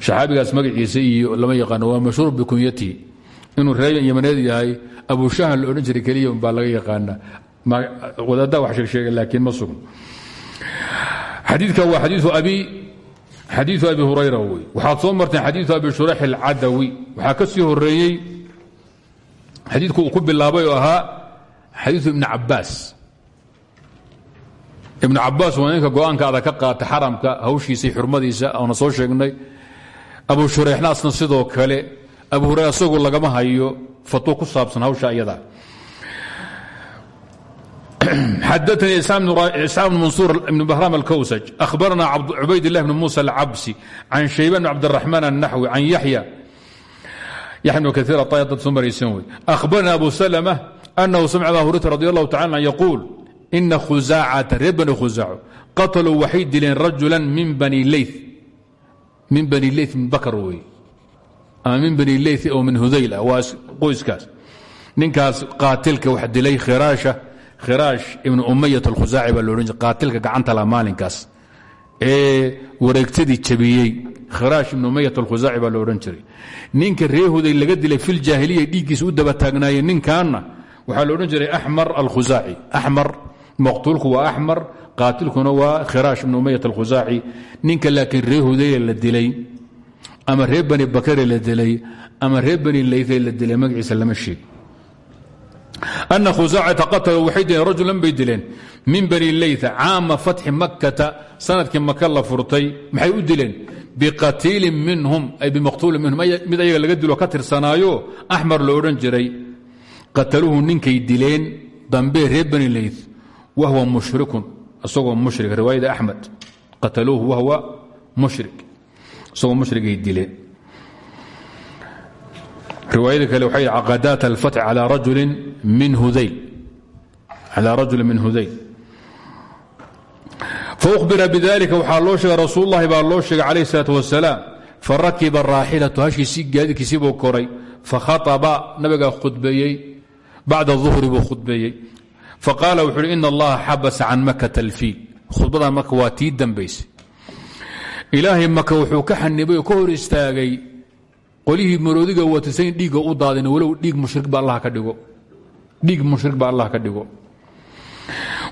Saxaabigaas magaciisa iyo lama yaqaano waa mashhuur bikunyatihi inuu reer yamaneed yahay abushahan la odhan jiray keliya baa laga yaqaana. Wadaaddaa wax sheegsheega laakiin ma sugno xadiidka waa xadiiu abi hurayra wey waxaad soo marteen xadiiu abi shurax alcadawi. Waxaa ka sii horeeyey xadiidku uu ku bilaabay oo ahaa xadiiu ibni cabaas ibnu cabaas waa ninka go'aanka ka qaata xaramka hawshiisa xurmadiisa oona soo sheegnay. Abu shureixna asna sidoo kale abu hurayra isagoo lagama hayo fatwo ku saabsan hawsha iyada xadaثnي isxaaq بن maنsuur بn bahram الkwsج أhbarna cubayd الlah بn muسى الcabsi can shayban بn cabdالرaحman الnaxwi can yaحya yaحya بn kaثيir aطaya dad soo maraysan wey أhbarna abu سلمة أنhu samc aba hurayra radi الlahu taعala an yquul ina khuزaacata reer bani khusaaco qatluu waxay dileen rajula min bani leyth min bani leyth min bakr wey ama min bani leyth oo min hudayl ah waa qoyskaas. Ninkaas qaatilka wax dilay khiraash ibnu umayat alkhusaaci baa loodhan jira qaatilka gacanta la maalinkaas. Ee wareegtadii jabiyey khiraash ibnu umayat alkhusaaci baa lo odhan jiray. Ninka ree huday laga dilay fil jaahiliya dhiiggiisa u daba taagnaayeen ninkaanna waxaa lo odhan jiray axmar alkhusaaci axmar maqtuulku waa axmar qaatilkuna waa khiraash ibnu umayat alkhusaaci ninka laakiin ree hudayee la dilay ama ree bani bakare la dilay ama ree bani la dilay magaciisa lama sheeg أna khusaacata qatluu waxay rajulan bay min bani leyta caama fatxi makkata sannadkii maka la furtay maxay u dileen? Biqatiilin minhum ay bimaqtuulin minhum mid ayaga laga dilo ka tirsanaayo axmar lo odhan jiray qataluuhu ninkay dileen dambe reer bani wahwa mushrikun isagoo mushrik riwaayada axmed qataluuhu wahwa mushrik isagoo mushrigay dileen riwaayada kale waxay yidhi caqadaat alfatx calaa rajulin min hudayl. Calaa rajulin min hudayl. Faubira bidalika waxaa loo sheegay rasuul lahi baa loo sheegay calayh isalaat wasalaam farakiba raaxilatu hashiisii gaadikiisii buu koray fakhaaba nabigaa khudbeeyey bacda duhri buu khudbeeyey. Faqaala wuxuu uhi ina allaha xabasa can maka talfiil khudbadan marka waa tii dambaysay ilaahay maka wuxuu ka xanibay oo ka hor istaagay. Qolihii maroodiga watisayn dhiigga u daadin walow dhiig mushrik ba allah ka dhigo. Dhiig mushrik ba allah ka dhigo.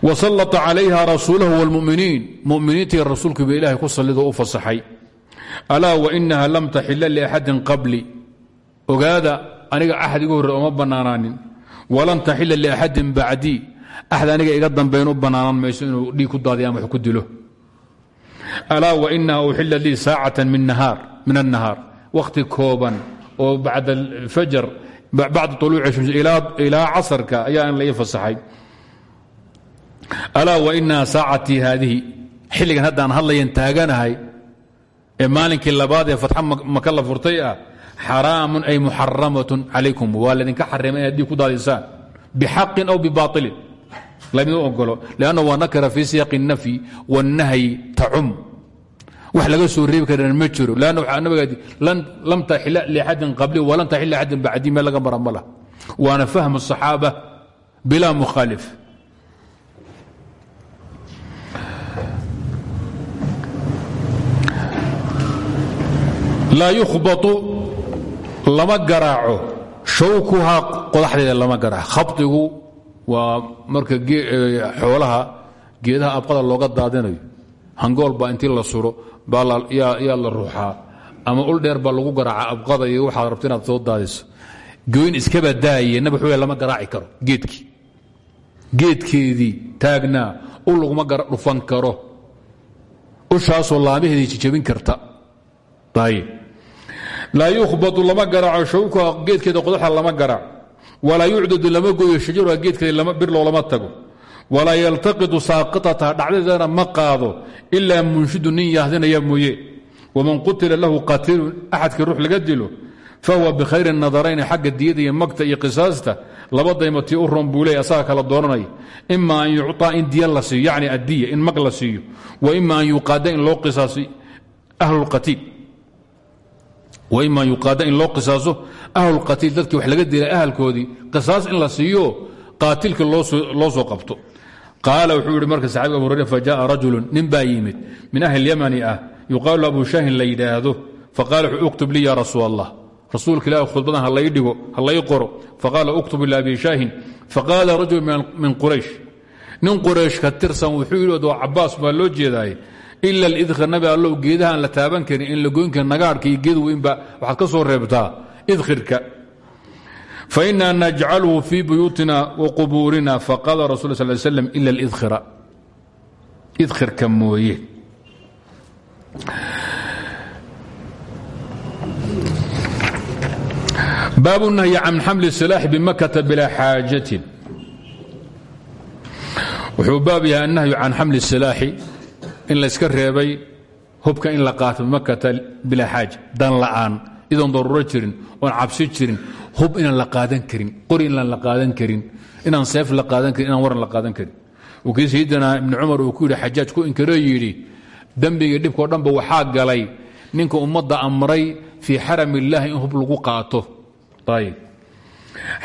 Wasallata calayha rasuulahu wاlmuminiin muminiintii rasuulkiiba ilahay ku sallidoo u fasaxay. Alaa wainaha lam taxila liaxadin qabli. Ogaada aniga axad igu horre oma bannaanaanin. Walan taxila liaxadin bacdii axad aniga iga dambayn u bannaanan mayso inuu dhiig ku daadiy ama ku dilo alaa wainaha uxila lii saacatan min annahaar wakhti kooban oo bacda alfajar bacda uluuci shams ilaa casarka ayaa in la ii fasaxay alaa wainaha saacatii haadihi xilligan haddaan hadlayan taaganahay ee maalinkii labaad ee fatxa maka furtay ah xaraamun ay muxaramatun calaykum waa laydinka xarimay inaad dhiig ku daadisaan bixaqin aw bibailin laydin ogolo lanna waa nakara fii siyaaqi اnafyi wاnnahyi tacum wax laga soo reebi karan ma jiro lanna waxaa nabigaadi lam taxila liaxadin qabli walan taxila liaxadin bacdi meel laga mara ma lah waana fahmu الصaxaaba bilaa mukhaalif laa yukhbatu lama garaaco shawkuhaa qodaxdeeda lama garaaco khabdigu waa marka xoolaha geedaha abqada looga daadinayo. Hangool baa intii la suro yaa la ruuxaa. Ama ul dheer baa lagu garaaca abqada iyo waxaad rabto inaad soo daadiso. Goyn iskaba daaye nabig xu lama garaaci karo geedkii. Geedkeedii taagnaa ul laguma dhufan karo. Ushaasoo laamaheedii jijabin karta. Laa yukhbatu lama garaaco shawka geedkeeda qodaxa lama garaaco walaa yucdadu lama gooyo shajaruha geedkeeda bir loolama tago. Walaa yaltaqitu saaqitataha dhacdadeedana ma qaado ilaa munshidu nin yahdinaya mooye. Waman qutila lahu qatiilun axadkii ruux laga dilo fahuwa bikhayri nadarayni xagga diyada iyo magta iyo qisaasta laba daymatii u ron buu leey asaga kala dooranaya ima an yucطaa in diya la siiyo yacni addiya in mag la siiyo. Wa ima an yuqaada ahlulqatiil dadkii wax laga dilay ahalkoodii qisaas in la siiyo qaatilka loo soo qabto. Qaala wuxuu yihi marka saxabiga abu hurayra fajaءa rajulu nin baa yimid min ahli اlyamani ah yuqaalu abu shaahin la yidhaahdo. Faqala wuxuu uktub lii ya rasuul allah rasuulka ilaah khudbadan ha lay dhigo ha lay qoro. Faqaala uktub ila abi shaahin faqaala rajul min quraysh. Nin quraysh ka tirsan wuxuu yidhi waa cabaas baa loo jeedaaye. Ila lidkhir nabi allow geedaha aan la taaban karin in la goyn karin nagaarhka iyo geed weynba waxaad ka soo reebtaa idkhirka. Faina najcalhu fii buyuutina wa qubuurina faqaala rasul sal slam ila lidkhira idkhirka mooye. Baabu nahyi can xamli silaaxi bimakata bilaa xaajatin wuxuu baab yahay annahyu can xamli silaaxi in layska reebay hubka in la qaato bimakata bilaa xaaja dan la'aan idoon daruuro jirin oon cabsi jirin hub inaan la qaadan karin qori inaan la qaadan karin inaan seef la qaadan karin inaan waran la qaadan karin uu kii sayidina ibni cumar uu ku yidhi xajaaj ku inkaroo yidhi dembigii dhibkao dhanba waxaa galay ninka ummadda amray fii xaram illaahi in hub lagu qaato ayb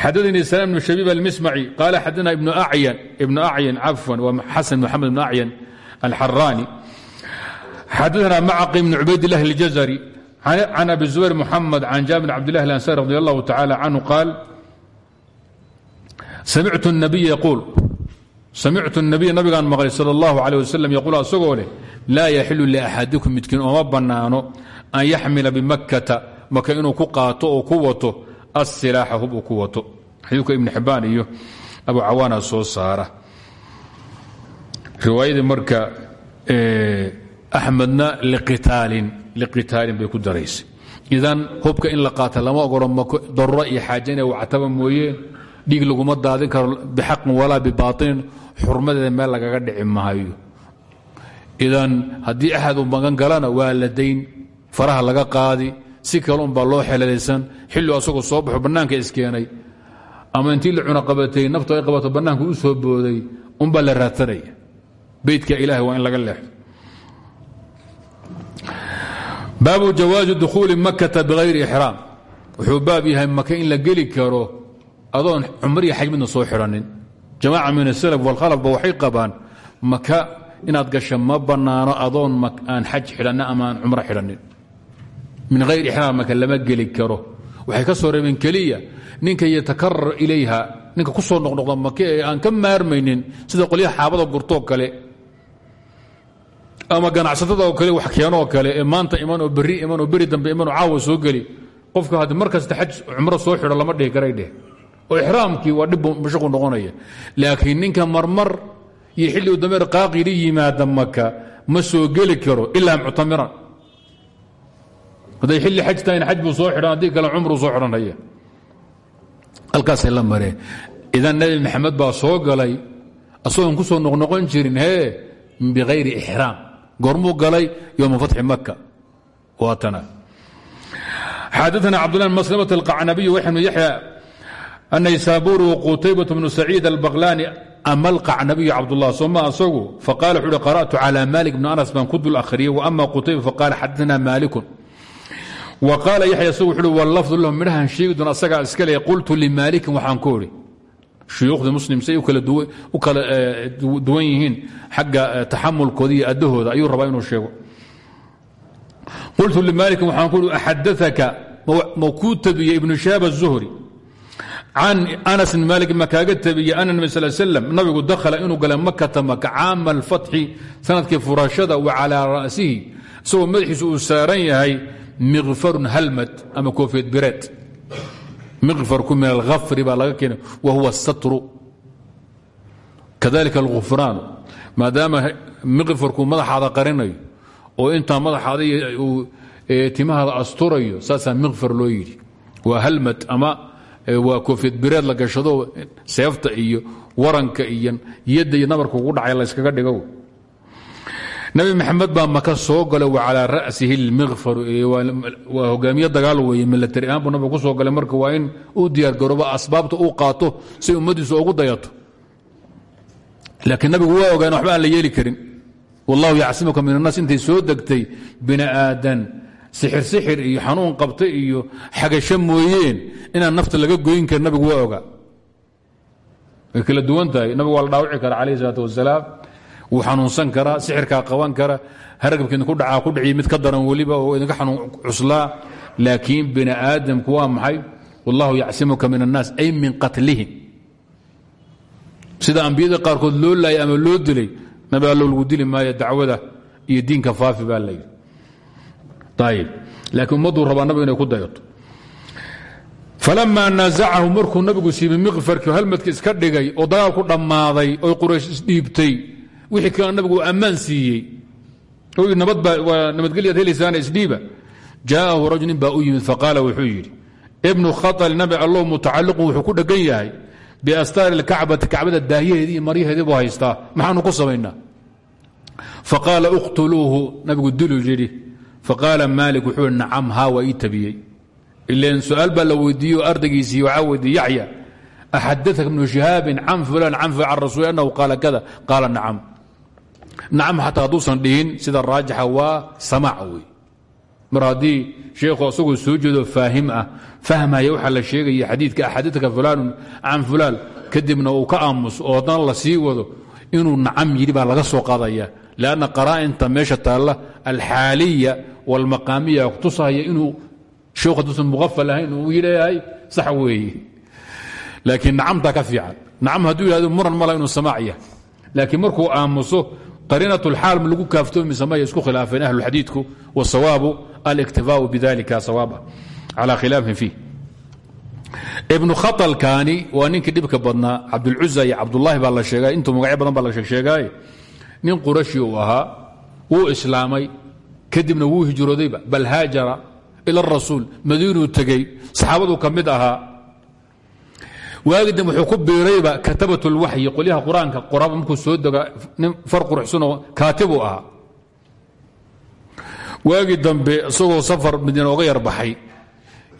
xadanii سلام بن شhبيب المسمعي قال xadna بن أعين بن أعين عفوا وxسن محمد بن أعين الحراني xadثna معقي بن عبيد الله الجزري can abi zubayr muxamed can jaabir cabdillahi alansari radi allahu tacaala canhu qaal samictu nabiya yaquul samictu nabiya nabigaan maqlay sal allahu caleh wasalam yaquul asagoo leh laa yaxilu liaxadikum midkiin ooma bannaano an yaxmila bimakkata maka inuu ku qaato oo ku wato asilaaxa hub uu ku wato xadiidka ibni xibbaan iyo abu cawaana soo saara riwaayadii marka axmedna liqitaalin bay ku daraysay idan hubka in la qaata lama ogolo mako iyo xaaja inay wactaba mooyeen dhiig laguma daadin karo bixaqin walaa bibaaطinin xurmadeeda meel lagaga dhici maayo idan haddii axad magan galana waa la dayn faraha laga qaadi si kale unbaa loo xeladaysan xillu asagoo soo baxo bannaanka iskeenay ama intii la cunaqabatay naftu ay qabato bannaanka u soo booday unbaa la raadsanaya beytka ilahay waa in laga leexdo baabu jawaazi dukhuuli makata bihayri ixraam wuxuu baab yahay maka in la geli karo adoon cumar iyo xaj midna soo xidhanin jamaaca min asalaf walkhalafba waxay qabaan maka inaad gasha ma bannaano adoon aan xaj xidhannin ama aan cumro xidhannin. Min hayr ixraamaka lama geli karo. Waxay ka soo reebeen keliya ninka yatakarar ilayha ninka ku soo aan ka maarmaynin sida qolyaha xaabada gurtoo kale ama ganacsatada oo kale wax keenoo kale ee maanta iman oo berri iman oo beri dambe iman oo caawa soo geli qofka haddii mar kasta xaj soo xidho lama dhihi karay dheh oo ixraamkii waa dhib mashaqu noqonaya. Laakiin ninka marmar iyo xilli uu dameer qaaqili yimaada maka ma soo geli karo ilaa muctamiran. Hadday xilli xaj tahayn xaj soo xidhan haddii kale cumruu soo xidhanaya. Halkaasay la mareen idan nebi maxamed baa soo galay asagoon ku soo noqnoqon jirin hee bikayri ixraam goormuu galay yowma fatxi maka waatana xaadaana cabdullah bn maslamata alqacnabiy waxanu yaxya annaysaabuuri waquutaybatu bnu saciid albaqlaani ama alqacnabiyu cabdullah. Soma asagu? Faqala wuxu uhi qara'tu cala malik bni anas baan ku dul akhriyey waama qutayba faqaala xadaana malikun wa qaala yaxya isagu wuxu uhi wallafdu lahu midhahan sheegi doon asagaa iska leey qultu limaalikin waxaan ku odhi shuyuukhda muslim say u kala duwan yihiin xagga taxamulkooda iyo addahooda ayuu rabaa inuu sheego. Qultu limaalikin waxaan ku ihi axadaaka ma kuu tabiye ibnu shahaab الzuhri can anas bn maalik ma kaaga tabiye ana nabi sal slam nabigu dakhala inuu galay makata maka caama alfatxi sannadkii furashada wa calaa ra'sihi. Isagoo madaxiisu uu yahay miqfarun halmad ama koofeed bireed miqfarku min alghafri baa laga keenay wa huwa satru kadalika alghufraanu maadaama miqfarku madaxaada qarinayo oo intaa madaxaada uu timahaada asturayo saasaa miqfar loo yidhi waa halmad ama waa koofeed bireed la gashado seefta iyo waranka iyo yadda iyo nabarka ugu dhacay layskaga dhigo nabi maxamed baa maka soo galay wa calaa ra'sihi lmiqfaru waa hogaamiye dagaal weeye milatari ahaan buu nabiga ku soo galay. Marka waa in uu diyaargarooba asbaabta uu qaato si ummaddiisu ugu dayato. Laakiin nabigu waa ogaan waxba la yeeli karin. Wallahu yacsimuka min annaas intay soo degtay bini aadan. Sixir sixir iyo xanuun qabta iyo xagasho mooyeen. Inaan nafta laga goyn karin nabigu waa ogaa. Kala duwan tahay. Nabigu waa dhaawici kara calayh isalaatu wasalaam wuu xanuunsan karaa sixirkaa qaban kara hargabka idinku dhacaa ku dhiciy mid ka daran weliba oo idinka xanuun cuslaa. Laakiin bini aadamku waa maxay? Wallahu yacsimuka min annaas ay min qatlihim. Sida ambiyada qaarkood loo laayay ama loo dilay nabi allo lagu dili maayo dacwada iyo diinka faafi baa layidhi ayib laakiin ummadduu rabaa nabigu inay ku dayato falamaa naasacahu markuu nabigu siibay miqfarkii halmadka iska dhigay oo dagaal ku dhammaaday oy quraysh isdhiibtay wixii kalena nabigu ammaan siiyey. Nabadgelyaad helaysaan isdhiiba. Jaa'ahu rajul nin baa u yimid faqaala wuxuu yidhi ibnu khatal nabi allow mutacalliqun wuxuu ku dhegan yahay biastaari lkacbati kacbada daahyaheedii iyo maryaheedii buu haystaa. Maxaanu ku samaynaa? Faqaala uqtuluuhu. Nabigu dilu yidhi faqaala maalik wuxuu nacam haa waa ii tabiyey. Ilan su'aal baa la weydiiye oo ardaygiisii waxaa weydiiye yaxya axadaaka ibnu shihaabin can fulan can rasuuli annahu qaala kada? Qaala nacam nacam xataa hadduusan dhihin sida raajixa waa samaac wey mar haddii sheekhu asagoo soo jeedo faahim ah fahmaya waxaa la sheegaya xadiidka axadadka fulaanun can fulaan kadibna uu ka aamus oo haddana la sii wado inuu nacam yidhi baa laga soo qaadaya. Lanna qaraa'inta meesha taalla alxaaliya walmaqaamiya kutusahaya inuu sheekhu hadduusan muqafal ahayn uu yidhayahay sax weeye. Laakiin nacamtaa ka fiican qariinat lxaal ma lagu kaaftoomi samaya isku khilaafeen ahluxadiidku wasawaabu aliktifaau bidalika sawaaba. Cala khilaafin fiih ibnu khatalkani waa ninkii dhibka badnaa cabdulcuza iyo cabdulaahi baa la sheegay intuu magacyo badan baa la sheegsheegaaye nin qurashi uu ahaa wuu islaamay kadibna wuu hijroodayba bal haajara ila rasuul madiinuu tegey saxaabaduu ka mid ahaa waagidam wuxuu ku biirayba katabat lwaxyi qolyaha qur'aanka markuu soo dega nin far quruxsanoo kaatibuu ahaa. Waagii dambe isagoo safar madiina oga yarbaxay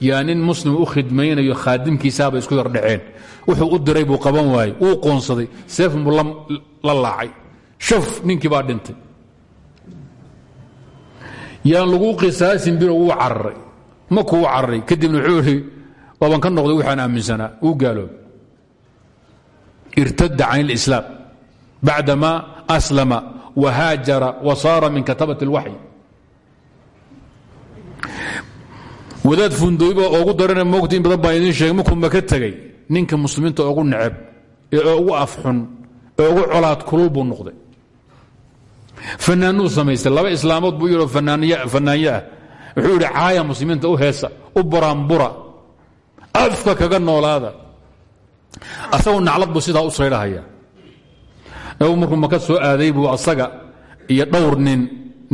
yaa nin muslim u khidmaynayo khaadimkiisaabay isku yardhaceen wuxuu u diray buu qaban waayey wuu qoonsaday seef buu la laacay. Shaf ninkii baa dhintay. Yaan lagu qisaasin biro wuu cararay makuu cararay kadibna wuxuu waaban ka noqday waxaan aaminsanaa wuu gaaloobay. Irtada can اlislaam bacdama aslama wahaajara wa saara min katabat اlwaxy wadaad fundooyba oogu darana moogta in badan baa idiin sheegay maka tegey ninka muslimiinta ugu neceb ee ugu afxun ee ugu colaad kulul buu noqday. Fanaanuu samaystay laba islaamood buu yidho fanaanyo ah wuxuu yidhi muslimiinta u heesa u buraanbura afka kaga noolaada. Asagoo naclad buu sidaa u saydhahaya nabigu markuu maka soo aaday buu asaga iyo dhowr nin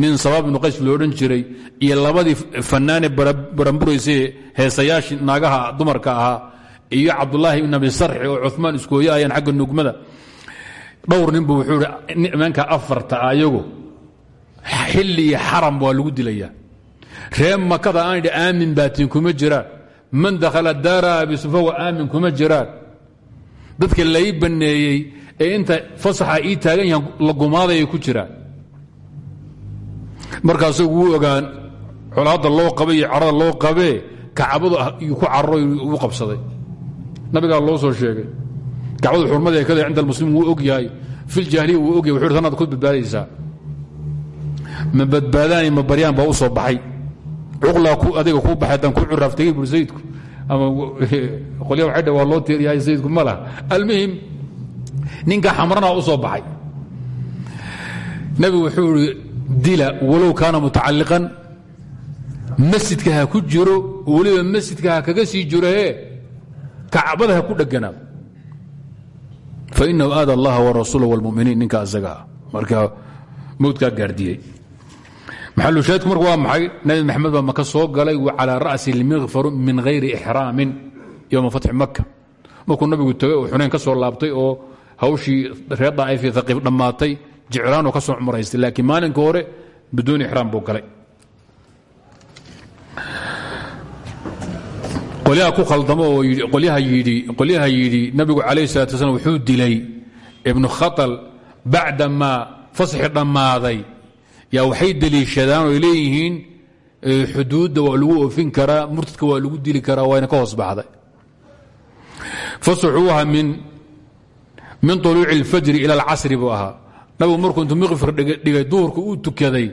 nin sabaab ibnu qays lo odhan jiray iyo labadii fanaane baranburaysae heesayaashii naagaha dumarka ahaa iyo cabdulaahi ibn abi sarxi oo cumaan iskooye ayaan xagga nugmada. Dhowr nin buu wuxuu ihi nimanka afarta ayagu xilli iyo xaram waa lagu dilayaa ree makada aan idhi aamin kuma jiraan man dakhala daara abi sufa wa aamin kuma jiraan dadka lai banneeyey ee inta fasaxa ii taagan yahan la gumaadayay ku jiraan markaasagu wuu ogaan colaadda loo qabay iyo carada loo qabee kacbadu ku cararo u qabsaday. Nabigaa loo soo sheegay. Kacbadu xurmadee kada cinda almuslimin wuu og yahay filjaahiliya wuu og yahay wuxu tanaad ku badbaadaysaa. Ma badbaadaani ma baryaan baa u soo baxay cuqlaa adiga kuu baxay haddaan ku curaaftagay bur sayidku ama [laughs] qolya waxay dha waa loo tiiriyahay sayidku ma laha. Almuhim ninka xamranaa u soo baxay. Nabigu wuxuu ihi dila walow kaana mutacalliqan. Masjidka ha ku jiro weliba masjidka ha kaga sii jiro hee? Kacbada ha ku dheganaado fainahu aada allaha warasuula wاlmuminiin ninka asaga ah. Marka mowdkaa gaardiyey maxalushaahidku marka waa maxay? Nabi maxamed baa maka soo galay calaa ra'si lmikfaru min hayri ixraamin yowma fatxi maka markuu nabigu tegay oo xunayn ka soo laabtay oo hawshii reer daa'if iyo haqiif dhammaatay jiclaanoo ka soo cumraystay laakiin maalinka hore biduuni ixraam buu galay. Qolyaha ku khaldamo oo qolyaha yidhi nabigu calayhi salatu wasalaam wuxuu dilay ibnu khatal bacdamaa yaa waxay deliishadaan oy leeyihiin xuduudda waa lagu oofin karaa murtadka waa lagu dili karaa waayna ka hoos baxday fasxuuha min min طuluuci اlfajri ila alcasri buu ahaa nabigu markuu intuu miqfir dhigay duhurka uu tukaday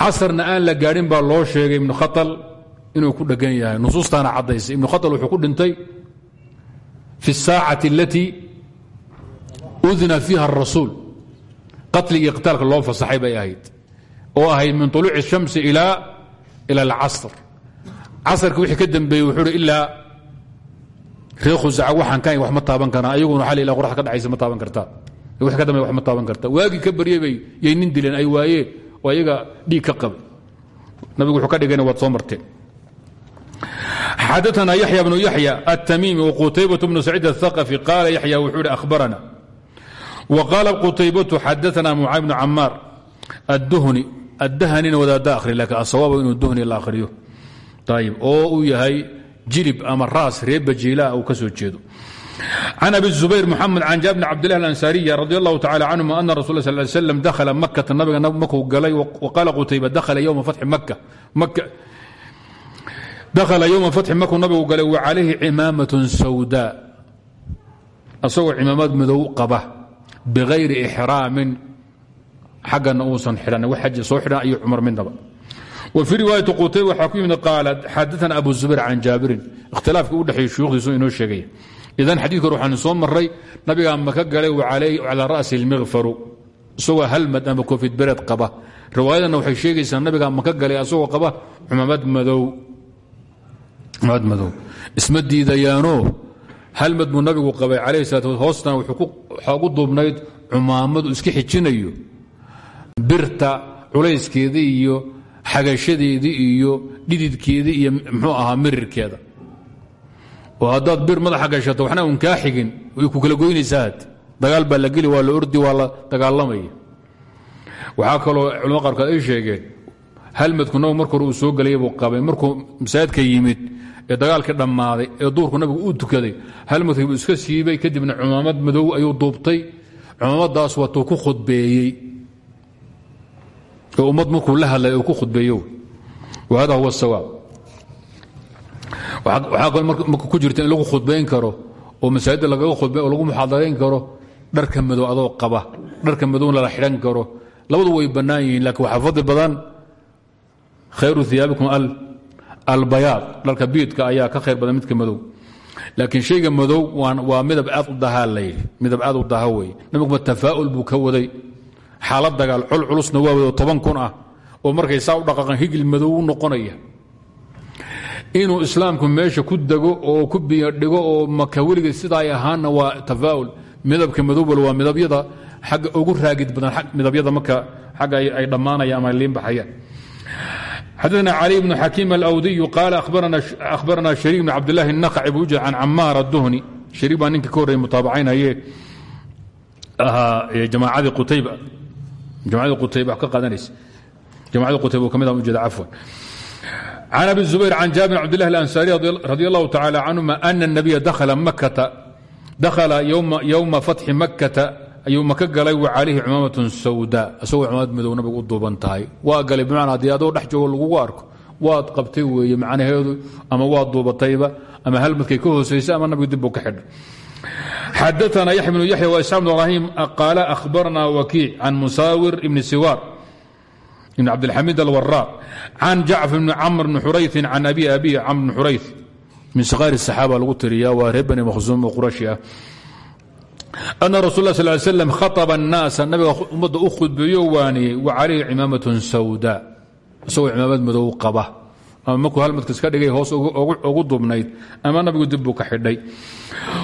casarna aan la gaadhin baa loo sheegay ibnu khatal inuu ku dhegan yahay nusuustaana caddaysay ibnu khatal wuxuu ku dhintay fi الsaacati alatii udina fiiha الrasuul qatligii qitaalka loo fasaxay bay ahayd oo ahayd min طuluuci الshamsi ila اlcasr casarka wixii ka dambeeyey wuxuu hi ilaa ree khusaca waxaan kan wax ma taaban karaan ayaguna xal ilaa qoraxda ka dhacaysa ma taaban kartaa wix ka dambeya wax ma taaban kartaa waagii ka baryey bay yay nin dileen ay waayeen oo ayaga dhiig ka qabay nabigu wuxuu ka dhigayna waad soo marteen xadaثna yaحya bnu yaحya التmimi وqutaybaة bnu سacيid الثقفي qaala yaحya wuxuu hi أhbarana wqaala qutaybatu xadaana mucaa bnu camaar adduhni addahanina wadaada ahri laakiin asawaab inuu duhni la ahriyo ayib oo uu yahay jilib ama raas reer bajiilaa uu ka soo jeedo can abi zubayr muxamed can jaabni cabdilah alansariya radi allahu tacala canhum ana rasul sal slm dakhala makata nabiga makuu galay waqaala qutayba dakhala yowma fatxi maka maka dakhala yowma fatxi makuu nabigu galay wa calayhi cimaamatu sawda asagoo cimaamad madow qaba bigayri ixraamin xaggana uusan wax xaji soo xidhan iyo cumar midnaba wfii riwaayati qutayba waxaa ku yimid qaala xadaana abu zubayr can jaabirin ikhtilaafka u dhexeeyey shuyukhdiisu inoo sheegaya idan xadiidka hore waxaanu soo maray nabigaa maka galay calaa ra'si اlmikfaru isagoo halmad ama koofid bereed qaba riwaayadana waxay sheegaysaa nabigaa maka galay asagoo qaba cumamad madow isma diidayaanoo halmad buu nabigu qabay calayh salat hoostana waxaa ugu duubnayd cumaamadu iska xijinayo birta culayskeedii iyo xagashadeedii iyo dhididkeedii iyo mxuu ahaa mirirkeeda. Oo haddaad bir madaxa gashato waxna un kaa xigin way ku kala goynaysaa dagaal baa la geli waa la ordi waa la dagaalamaya waxaa kaloo culamada qaarkood ay sheegeen halmadku nabigu marka hore uu soo gelaya buu qabay markuu masaajidka yimid ee dagaalkii dhammaaday ee duurku nabigu uu tukaday. Halmadkii buu iska siibay kadibna cumaamad madow ayuu duubtay. Cumaamadaas waatuu ku khudbeeyey. Ummad markuu la hadlay uu ku khudbeeyo. Hada huwa sawaab. Waxaa kalo marka ku jirta lagu khudbayn karo oo masaajidda oo lagu muxaadarayn karo dharka madow adoo qaba. Dharka madowna la xidhan karo. Labadu way bannaan yihiin laakiin waxaa badan. Khayru iyaabikum albayaad. Dharka biidka ayaa ka khayr badan midka madow. Laakiin shayga madow waa midab aad u dahaa layidhi midab aad u daha wey. Tafaa'ul buu ka xaalad dagaal col culusna waa wado toban kun ah oo markay saa u dhaqaaqan higil madow noqonaya. Inuu islaamku meesha ku dego oo ku biyodhigo oo maka weligeed sida ay waa tafaa'ul. Midabka madowbal waa midabyada xagga ugu raagid badan midabyada marka xagga ay dhammaanayaan ama liinbaxayaan xadثna علي بن xakيم الأwdiي qال أhbarna شhريك بن cabd للhi النخعي buu can camaar الduhni شhariik baa ninka ka horrey mutaabacaynhaye ahaa jamaacadii qutayba jamacadii qutayba ka qaadanaysa jamacadii qutayba uu ka mid ah ujeeda cafwan can abi الزubayr can jaabir بن cabd لlah الأنsاrي radي الlahu taعالى canهuma أن النabiya dakhala yowma fatxi makata ayuu maka galay wa calayhi sawda. Isagoo cumaamad madow nabigu u duuban galay bimacnaa haddii adoo joogo lagugu arko waad qabtay weeye macnaheedu ama waad duubatayba ama halmadkay ka hoosaysay ama nabigu dib buu ka xidhay xadaana yaxya bnu yaxya wa isxaaq bn ibraahim qaala akhbarna wakiic can musaawir ibni siwaar ibn cabdilxamiid alwaraaq can jacfar bni camr bni xurayثin can abi abi camr bni xurayث min sakhaari saxaaba lagu tiriya waa reer bani makhsuum أن رsuل اه صل ل sلم haطب الناaس nabiga ummadda u khudbeeyo waaniyey wa calayhi cimaamaة sawda isagoo cimaamad madow qaba ama markuu hal madka iska dhigay hoos ugu dubnayd ama nabigu dib buu ka xidhay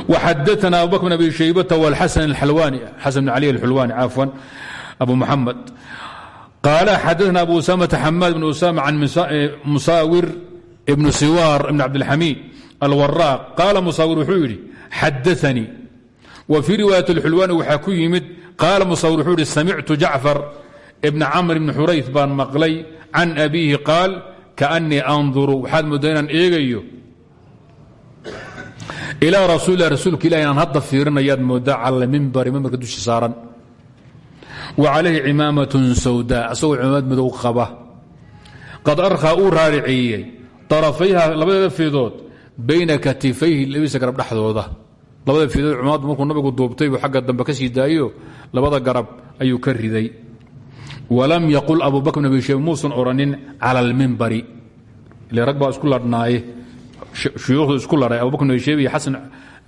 وxadaثna abu bكر بن abi shaybة والxaسن الxalwاني xaسن بن علي الxulwاني cafوا أbu محamed قال xadaثna abu أسامة xmاad بن أسامة عن musاwir بن siwاr بن cabdالxamيد الwراq qaala musاwir wuxuu yidhi xadaثnii w fii riwaayaة اxulwani waxaa ku yimid qaala musawir wuxuu ihi samictu jacfar bna camr bni xurayf baan maqlay can abiihi qaal kaanii anduru waxaad moodaa inaan eegayo ilaa rasuulilah rasuulka ilah inaan hadda fiirinayaad moodaa cala mimbari mimbarka dushi saaran wa calayhi cimaamaة sawda asagoo cimaamad madow qaba qad arkhaa uu raariciyey طarafayha labadeeda fiidood bayna katifayhi labadiisa garab dhexdooda labada fiidood cumaaddu markuu nabigu duubtay buu xagga dambe ka sii daayo labada garab ayuu ka riday. Walam yaqul abu bakr bn abi shayb muusan odhanin cala almimbari ile rag isku ladhnaaye shuyuukhdu isku ladhay abu bakr bn abi iyo xasan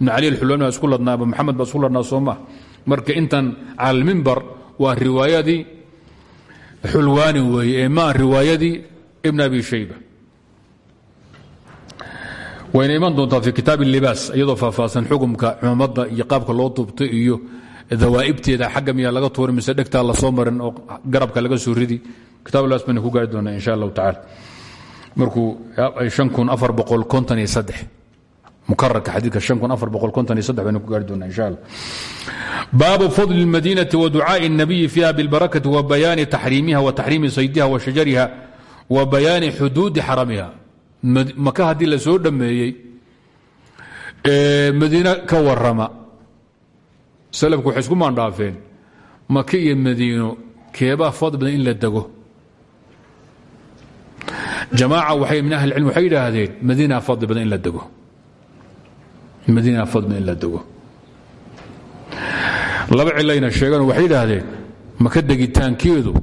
ibn cali alxulwani baa isku ladhnaa abu maxamed baa isku marka intan cala almimbar waa riwaayadii xulwaani weeye ee maa ibn abi shayba wayna iman doontaa fi kitaab libaas iyadoo faahfaahsan xukumka cumamada iyo qaabka loo duubto iyo dawaa'ibteeda xagga miyaa laga tuuri mise dhegtaa lasoo marin oo garabka laga soo ridi kitab libaas bayna ku gaari doonaa insha allahu tacala markuu mukararka xadiidka baynu ku gaari doonaa insha allah baabu fadli اlmadinati wa ducaaءi الnabiyi fiiha biاlbarakati wa bayaani taxriimiha wa taxriimi saydiha wa shajariha wa bayaani xuduudi xaramiha maka haddii la soo dhammeeyey madiine ka warama salafku waxay isku maandhaafeen maka iyo madiino keebaa badan in la dego. Jamaaca waxay min ahli cilm waxay yidhaahdeen madiina fadli in la dego. Madiina fadli in la dego. Laba cilayna sheegan waxay yidhaahdeen maka degitaankeedu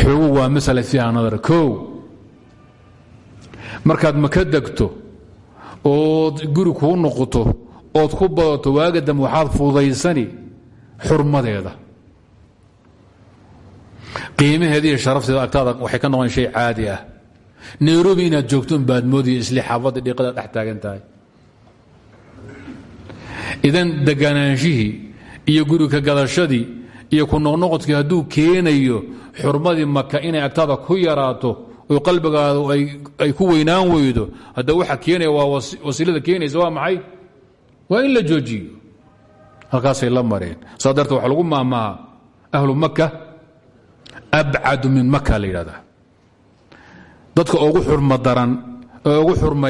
xoogu waa masala fiiha nadar kow markaad maka degto ood guri kuu noqoto ood ku badato waaga dambe waxaad fudaysani xurmadeeda. Qiimaheeda iyo sharafteeda agtaada waxay ka noqon shay caadi ah. Nairobi inaad joogto baad moodaya isli xaafadda dhiiqada dhex taagan tahay. Idan deganaanshihii iyo guriga gadashadii iyo ku noqnoqodkii hadduu keenayo xurmadii maka inay agtaada ku yaraato oo qalbigaadu ay ku weynaan weydo. Hadda waxa keenaya waa wasiilada keenaysa waa maxay? Waa in la joojiyo. Halkaasay la mareen. Saa darteed waxa lagu maamaha ahlu maka abcadu min maka la yidhahdaa dadka ugu xurma daran ee ugu xurma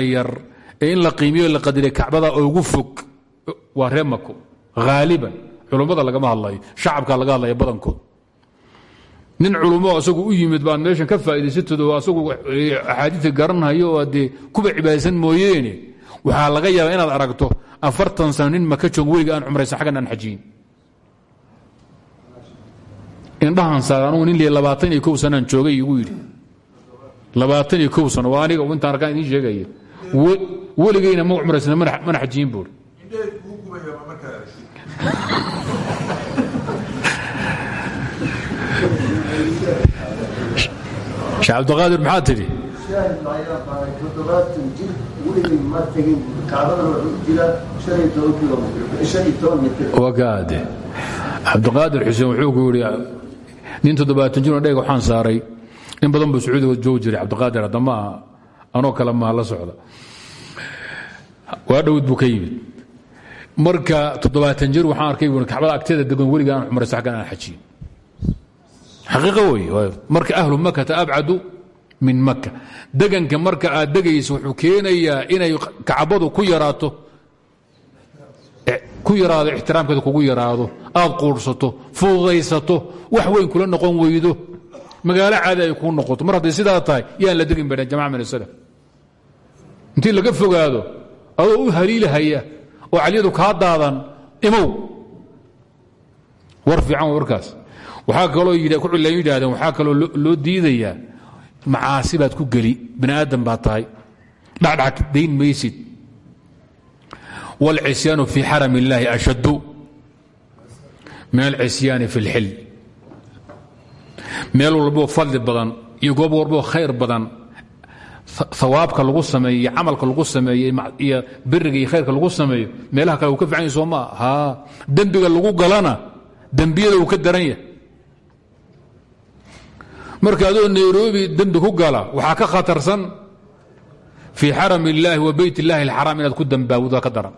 in la qiimiyo la qadiriya kacbada ugu fog waa ree mako haaliban culummada lagama hadlayo. Shacabka laga hadlaya badankood nin culummo asagu u yimid baan meeshan ka faa'idaysatoodo asagu axaadiia garanhayo oo dee kuba cibaadaysan mooyeene waxaa laga yaaba inaad aragto afartan sano nin maka joog weliga aan cumraysan xaggan aan xajiyin indhahan saar anugu nin li labaatan iyo sanaan joogay igu yidhi. Labaatan iyo kow sano aniga intaan arkaan idiin sheegaya weligayna ma cumraysna mana xajiyin buuri sheekh cabdiqaadir maxaa tidhi wagaade cabdiqaadir xuseen wuxuu ku yidhi nin toddobaatan jiro dheg waxaan saaray. In badan buu sacuudiga joogi jiray cabdiqaadir hadda maaha anoo kale maaha la socda. Waa dhowd buu ka yimid. Marka toddobaatan jir waxaan arkay kacbada agteeda degan weliga aan cumraysa xaggan aan xajiyin marka ahlu makata abcadu min maka deganka marka aad degayso wuxuu keenayaa inay kacbadu ku yaraato ku yaraado ixtiraamkeeda kugu yaraado aad quurhsato fududaysato wax weyn kula noqon weydo magaalo caadi ay kuu noqoto. Mar hadday sidaa tahay yaan la degin badhan jamaca min asalaf intii laga fogaado adoo u haliilahaya oo caliyadu kaa daadan imow. War waxaa kaloo yidhahdeen waxaa kaloo loo diidayaa macaasi baad ku geli bani aadam baad tahay dhacdhac dayn maysid wاlcisyaanu fii xaram اllaahi ashaddu min alcisyaani fi اlxil meel walboo fadli badan iyo goob walboo khayr badan hawaabka lagu sameeyo iyo camalka lagu sameeyo iyo biriga iyo khayrka lagu sameeyo meelaha kale uu ka fican yahy soo maa ha dembiga lagu galana dembiyada uu ka daran yahay marka adoo nairobi dembi ku gala waxaa ka khatarsan fii xaram illaahi wa beyt illaahi alxaraam inaad ku dambaawda ka daran.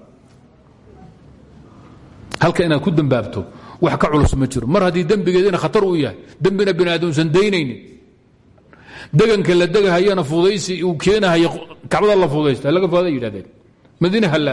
Halka inaad ku dambaabto wax ka culus ma jiro. Mar haddii dembigeedina khatar uu yahay dembina bini aadamsan daynaynin deganka la degahayana fudaysi uu keenahayo kacbada la fudaysta laga foada yidhahdeen madiine ha la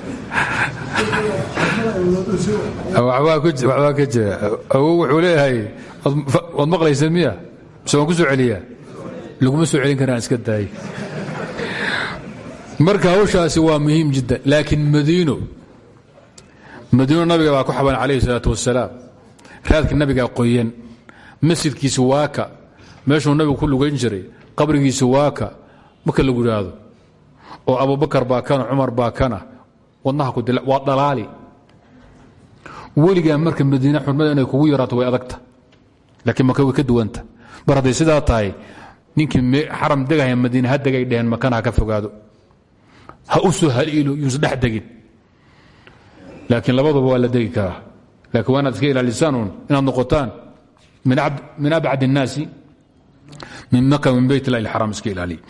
waxbaa ka jira. Wuxuu leeyahay waad maqlaysa miya? Mise ku soo celiyaa laguma soo celin karaan iska daay marka hawshaasi waa muhiim jiddan laakiin madiino madiino nabiga baa ku xaban calayhi salaatu wasalaam raadka nabigaa qoyan masjidkiisa waaka meeshuu nabigu ku lugayn jiray qabrigiisa waaka marka lagu idhaahdo oo abubakar baa kana cumar wadnaha ku dila waa weligaa marka madiine xurmada inay kugu yaraato way adagta laakiin maka way ka duwanta mar hadday sidaa tahay ninkii xaram degahaya madiine ha degay dheheen makana ha ka fogaado ha u soo haliilo yuusan dhex degin laakiin labaduba waa la degi karaa laakiin waa inaad iska ilaalisaan uun inaad noqotaan min abcad الnaasi min maka min beyt اllahi اxaram iska ilaaliya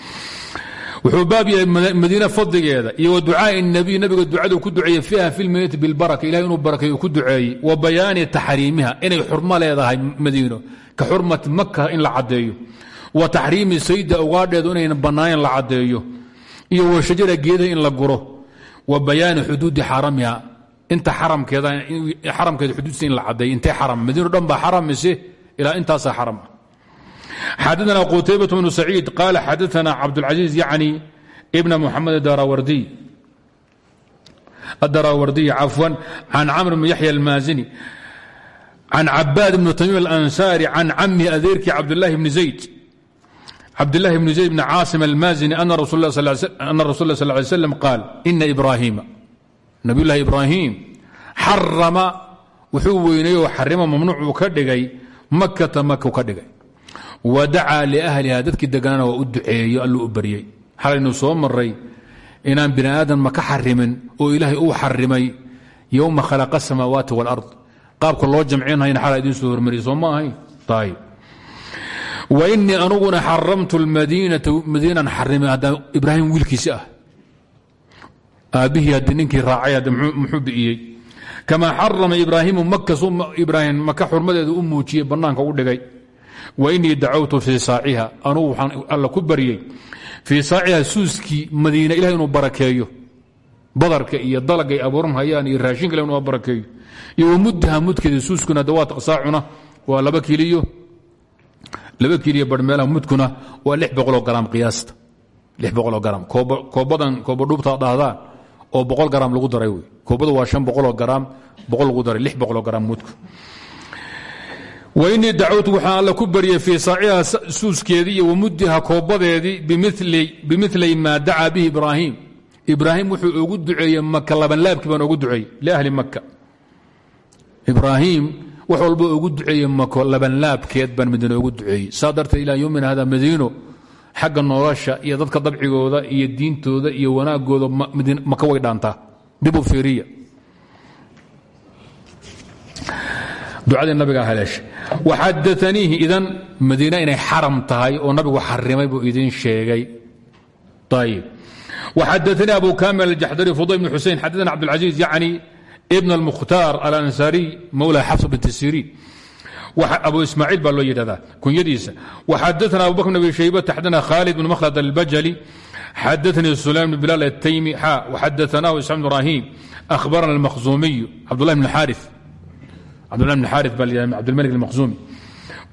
wuxuu baab yahay madiine fadligeeda iyo wa ducaai الnabiy nabiga ducadu ku duceeyey fiiha fi lmadinati bilbaraka ilahay inuu barakeeyo ku duceeyey wa bayaani taxriimiha inay xurmo leedahay madiino ka xurmati maka in la caddeeyo wa taxriimi sayda ugaadheedu inayna bannaanayn la caddeeyo iyo wa shajara geedaha in la guro wa bayaani xuduudi xaramiha inta xaramkeeda xuduudsa in la caddeeyo intee xaram? Madiino dhan baa xaram mise? Ilaa intaasaa xaram. ah xadثna qتaybaة بن سacيid qال xadثna cabdالعaزيiز yعnي بn mحamed الdaraawardiي cafوا can cmr بn yaحyى الmaazini can cabaad بn تmيم الأnsاrي can camihi adeerkii cabdالlahi بn زayd cabdالlahi بn زayd بn cاasim الmaazini أna rasul اله صلى اه عليه sسلم qaal إna إbrahima nabiy llahi ibrahim xarama wuxuu weynay oo xarima mamnuucuu ka dhigay makata maka ka dhigay wadacaa liahliha dadkii deganaana waa u duceeyo alluu u baryey. Xalaynu soo maray inaan bini aadam maka xarimin oo ilaahay uu xarimay yowma khalaqa asamaawaati wاlard qaabka loo jamcinhayna xala idiin soo hormariyay soo ma ahayn ayb wa inii anuguna xaramtu lmadiinata madiinan xarimay haddaan ibraahim wiilkiisi ah. Aabbihii haddii ninkii raacay hadda muxuu bi'iyey. Kamaa xarama ibraahimu maka xurmadeedu u muujiyey bannaanka u dhigay wa inii dacawtu fii saaciha. Anugu waxaan alla ku baryey fii saaciha suuskii madiina ilahay inuu barakeeyo. Badarka iyo dalagay abuuran hayaan iyo raashinka ilahay inuu barakeeyo. Iyo wamuddaha mudkeeda suuskuna dawaat saacuna waa laba kiliyo. Laba kiliyo barhmeelaha mudkuna waa lix boqoloo qiyaasta. Lix boqoloo koobadan koobadhuubtaa dhahdaan oo boqol garaam lagu daray koobadu waa shan boqoloo garaam lagu daray lix boqoloo mudku wainii dacwtu waxaan alla ku baryay fii saaciha suuskeedii iyo wamudiha koobadeedii bimilay maa dacaa bihi ibraahim. Ibraahim wuxuu ugu duceeyey maka labanlaabkii baan ugu duceeyey liahli maka ibraahim wax walba ugu duceeye mako labanlaabkeed baan madiino ugu duceeyey. Saa darteed ilaa yowmin hada madiino xagga nolosha iyo dadka dabcigooda iyo diintooda iyo wanaagooda maka way dhaantaa. Dibu fiiriya ducadii nabiga haleeshay waxadaaniihi idan madiina inay xaram tahay oo nabigu xarimay buu idin sheegay. Ayib waxadaanii abu kamil aljaxdari fudayl bn xusein xadana cabdاlcaziiz yacni ibn almukhtaar alansariy mawla xafs bint siriin. Abu ismaaciil baa loo yidhahdaa kunyadiisa. Waxadaana abu bakr abi shaybata xadana khaalid bn makhlad albajali. Xadaanii sulaym bn bilaal ataymi xa waxadaanaahu isxaaq bn ibrahim akhbarana almakhzuumiyu cabdullahi bn xaarif cabdullah bn xaari baa la cabdilmalik almakhzumi.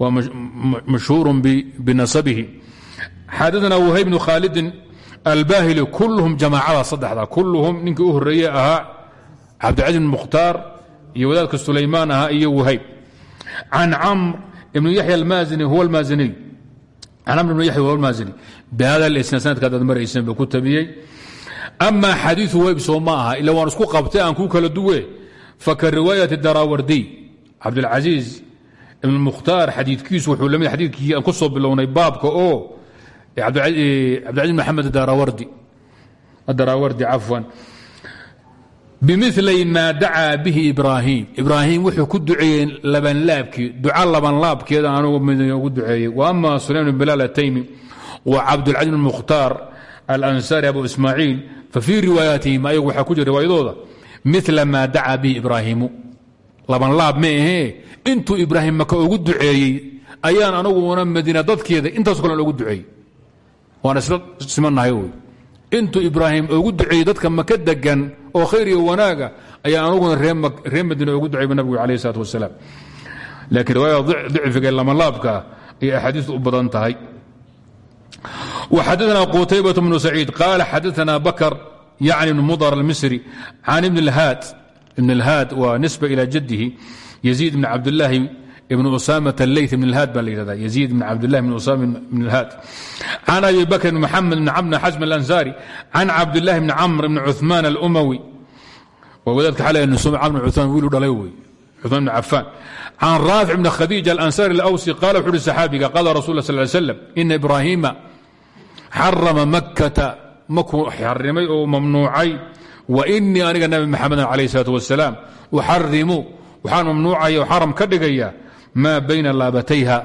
Waa mashhuur binasabihi xadaana wahayb bnu khaalidin albahili kulluhum jamaacada saddexda. Kulluhum ninkii u horeeye ahaa cabdilcaziz bn mukhtaar iyo wadaadka sulaymaan ahaa iyo wahayb can camr ibnu yaxya almaazini huwa almaaziniy can camr ibnu yaxya huwa almaazini. Bihada lisna sanadkaad aad marayseen buu ku tabiyey. Ama xadiiu wahayb soo ma aha ila waan isku qabtay aan kuu kala duwe faka riwaayati daraawardiy cabdilcasiiz ibn mukhtaar xadiidkiisu wuxuu la mid xadiidkii aan ku soo bilownay baabka oo cabdilcaziz maxamed daraawardi cafwan. Bimilay maa dacaa bihi ibraahim ibraahim wuxuu ku duceeyey labanlaabkii duca labanlaabkeeda anugu midn ugu duceeyey. Wa ama sulaym bn bilaal ataymi wa cabdilcaziz bn mukhtaar alansari abu ismaaciil fa fii riwaayatihim ayagu waxaa ku jira riwaayadooda. Mila maa dacaa bihi ibraahimu labanlaab ma ahee intuu ibraahim maka ugu duceeyey ayaan anaguna madiina dadkeeda intaasoo kale ogu duceeyey. Waana isla simannahay wy intuu ibraahim ugu duceeyey dadka maka degan oo khayr iyo wanaaga ayaa anaguna reer madiina ugu duceeyba nabigu calayh salaat wasalaam. Laakiin riwaayada dicfiga ee labanlaabkaa ayay axaadiistu u badan tahay. Xadana qutaybat bnu saciid qaala xadaana bakar yacni bn mudar almisri can ibni اlhaat ibn الhaad waa nisbة ilى jadihi يزيid بn cabdالlahi بn usامة الleyث بn الhaad ba la yhahda يزيid بn cabdالlahi بn usامة بn الhaad can abi bkr بn mحamed بn cmr بn xaزm الأnsاrي can cabdالlahi بn cmr بn cuثman الأmwي waa wadaadka xal cmr cuثman wiilu dhalay wey cuثman بn cafan can raafic بn khadيiجة الأnsاrي الأwsي qala wuxu uhi صxaabiga qala rasul ه صل ل sلم إna إbrahima xarama makkata makuu xarimay oo mamnuucay wainii aniga nabi maxamedan calayh salaatu wasalaam uxarimu waxaan mamnuucaya xaram ka dhigaya ma bayna laabatayha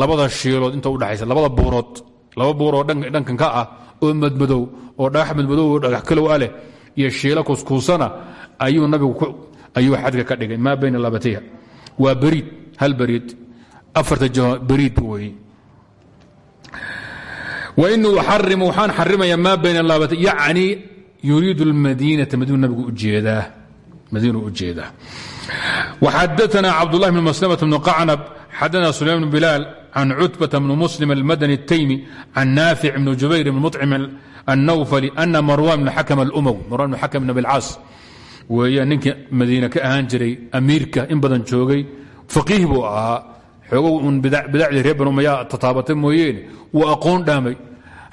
labada shiilood inta udhaxaysa labada buurood laba buuroo dhankan ka ah oo madmadow oo dhagax madmadow oo dhagax kalow a leh iyo shiilo kuskuusana ayuu nabigu ayuu xadka ka dhigay maa bayna laabatayha waa bariid hal bariid afarta jaho bariid weeye wainii uxarimu waxaan xarimayaa maa bayna laabatay yacni yuriidu اlmadiinata madiinu nabigu ujeedaa madiinu ujeedaa وxadaثna cabdالlah بn maslmة بn qacnab xadana سulayman بn bilaal can cutbaة bn muslim الmadni الtaymi can naafic bn jubayr bn muطcim الnawfli ana marwan bn xakm اlأmow marwan bn xakm bn abilcaas weeyaan ninkii madiine ka ahaan jiray amiirka in badan joogay faqiih buu ahaa xoogow un bidacdii reer banu umaya tataabatay mooyeene wuu aqoon dhaamay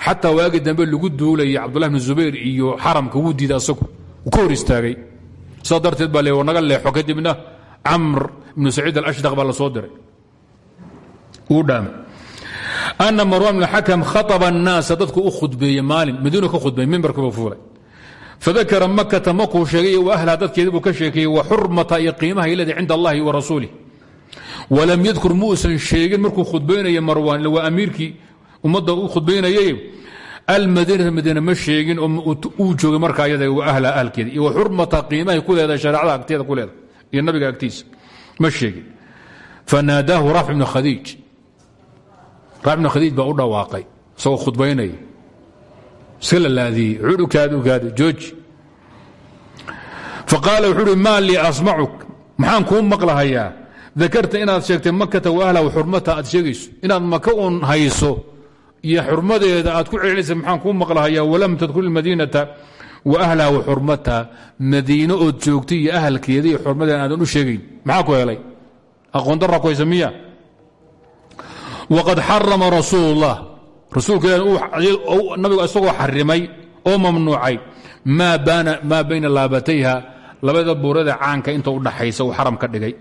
xataa waagi dambe lagu duulayay cabdullah bn zubayr iyo xaramka wuu diida asagu. Ka hor istaagay. Saa darteed baa le naga leexo kadibna camr ibnu saciid alashda baa la soo diray. Uu dhaamay ana marwan bn xakam khaaba annaasa dadku u khudbeeyey maalin madiinu ka khudbeeyey mimbarkiiba fuulay. Fadakara makata makuu sheegay wa ahlaha dadkeedii ka sheekeeyey wa xurmata iyo qiimaha iladi cinda allahi wa rasuulih walam yadkur muusan sheegin markuu khudbaynaya marwan ila waa amiirkii ummadda u khudbaynayay almadiinata madiina ma sheegin oo uu joogay markaa iyada wa ahla ahlkeeda iyo xurmata qiimahay ku leedahay shareecada agteeda ku leedahay iyo nabiga agtiisa. Ma sheegin. Fanaadaahu raafic ibnu khadiij. Ibnu khadiij baa u dhawaaqay isagoo khudbaynaya iska la laadiyey wuxuu ukaadi ukaadi jooji. Faqaala wuxuu maxaan kuu maqlahayaa? Dakarta inaad sheegtay makata wa ahlahu xurmata aad sheegayso. Inaad maka uun hayso iyo xurmadeeda aad ku celinaysa maxaan kuu maqlahayaa walam tadkul madiinata wa ahlaha wa xurmata. Madiino ood joogtay iyo ahalkeeda iyo xurmadeeda aadan u sheegayn. Maxaa ku helay? Aqoondara ku haysa miya. Waqad xarama rasuulullah. Rasuulka ilaah nabigu isagoo xarimay oo mamnuucay maa bayna laabatayha. Labada buurada caanka inta u dhaxaysa uu xaram ka dhigay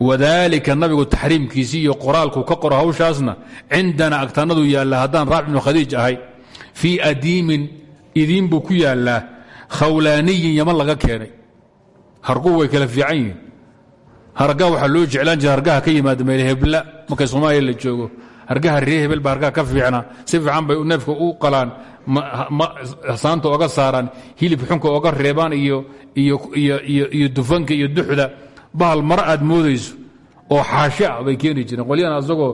wadalika nabigu taxriimkiisii iyo qoraalku ka qoro hawshaasna cindana agtaanadu yaalla haddaan raac ibnu khadiij ahay fii adiimin idiin buu ku yaallaa khawlaaniyin yaman laga keenay. Harguhu way kala fiican yihiin. Hargaha loo jeclaan jira hargaha ka yimaada meel hebla markay soomaaliya la joogo hargaha ree hebel baa hargaha ka fiicna si fiican bay neefka u qalaan saanta oga saaraan hilib xunka oga reebaan iyo dufanka iyo duxda bahal mar aad moodayso oo xaashi ah bay keeni jireen. Qolyahan asagoo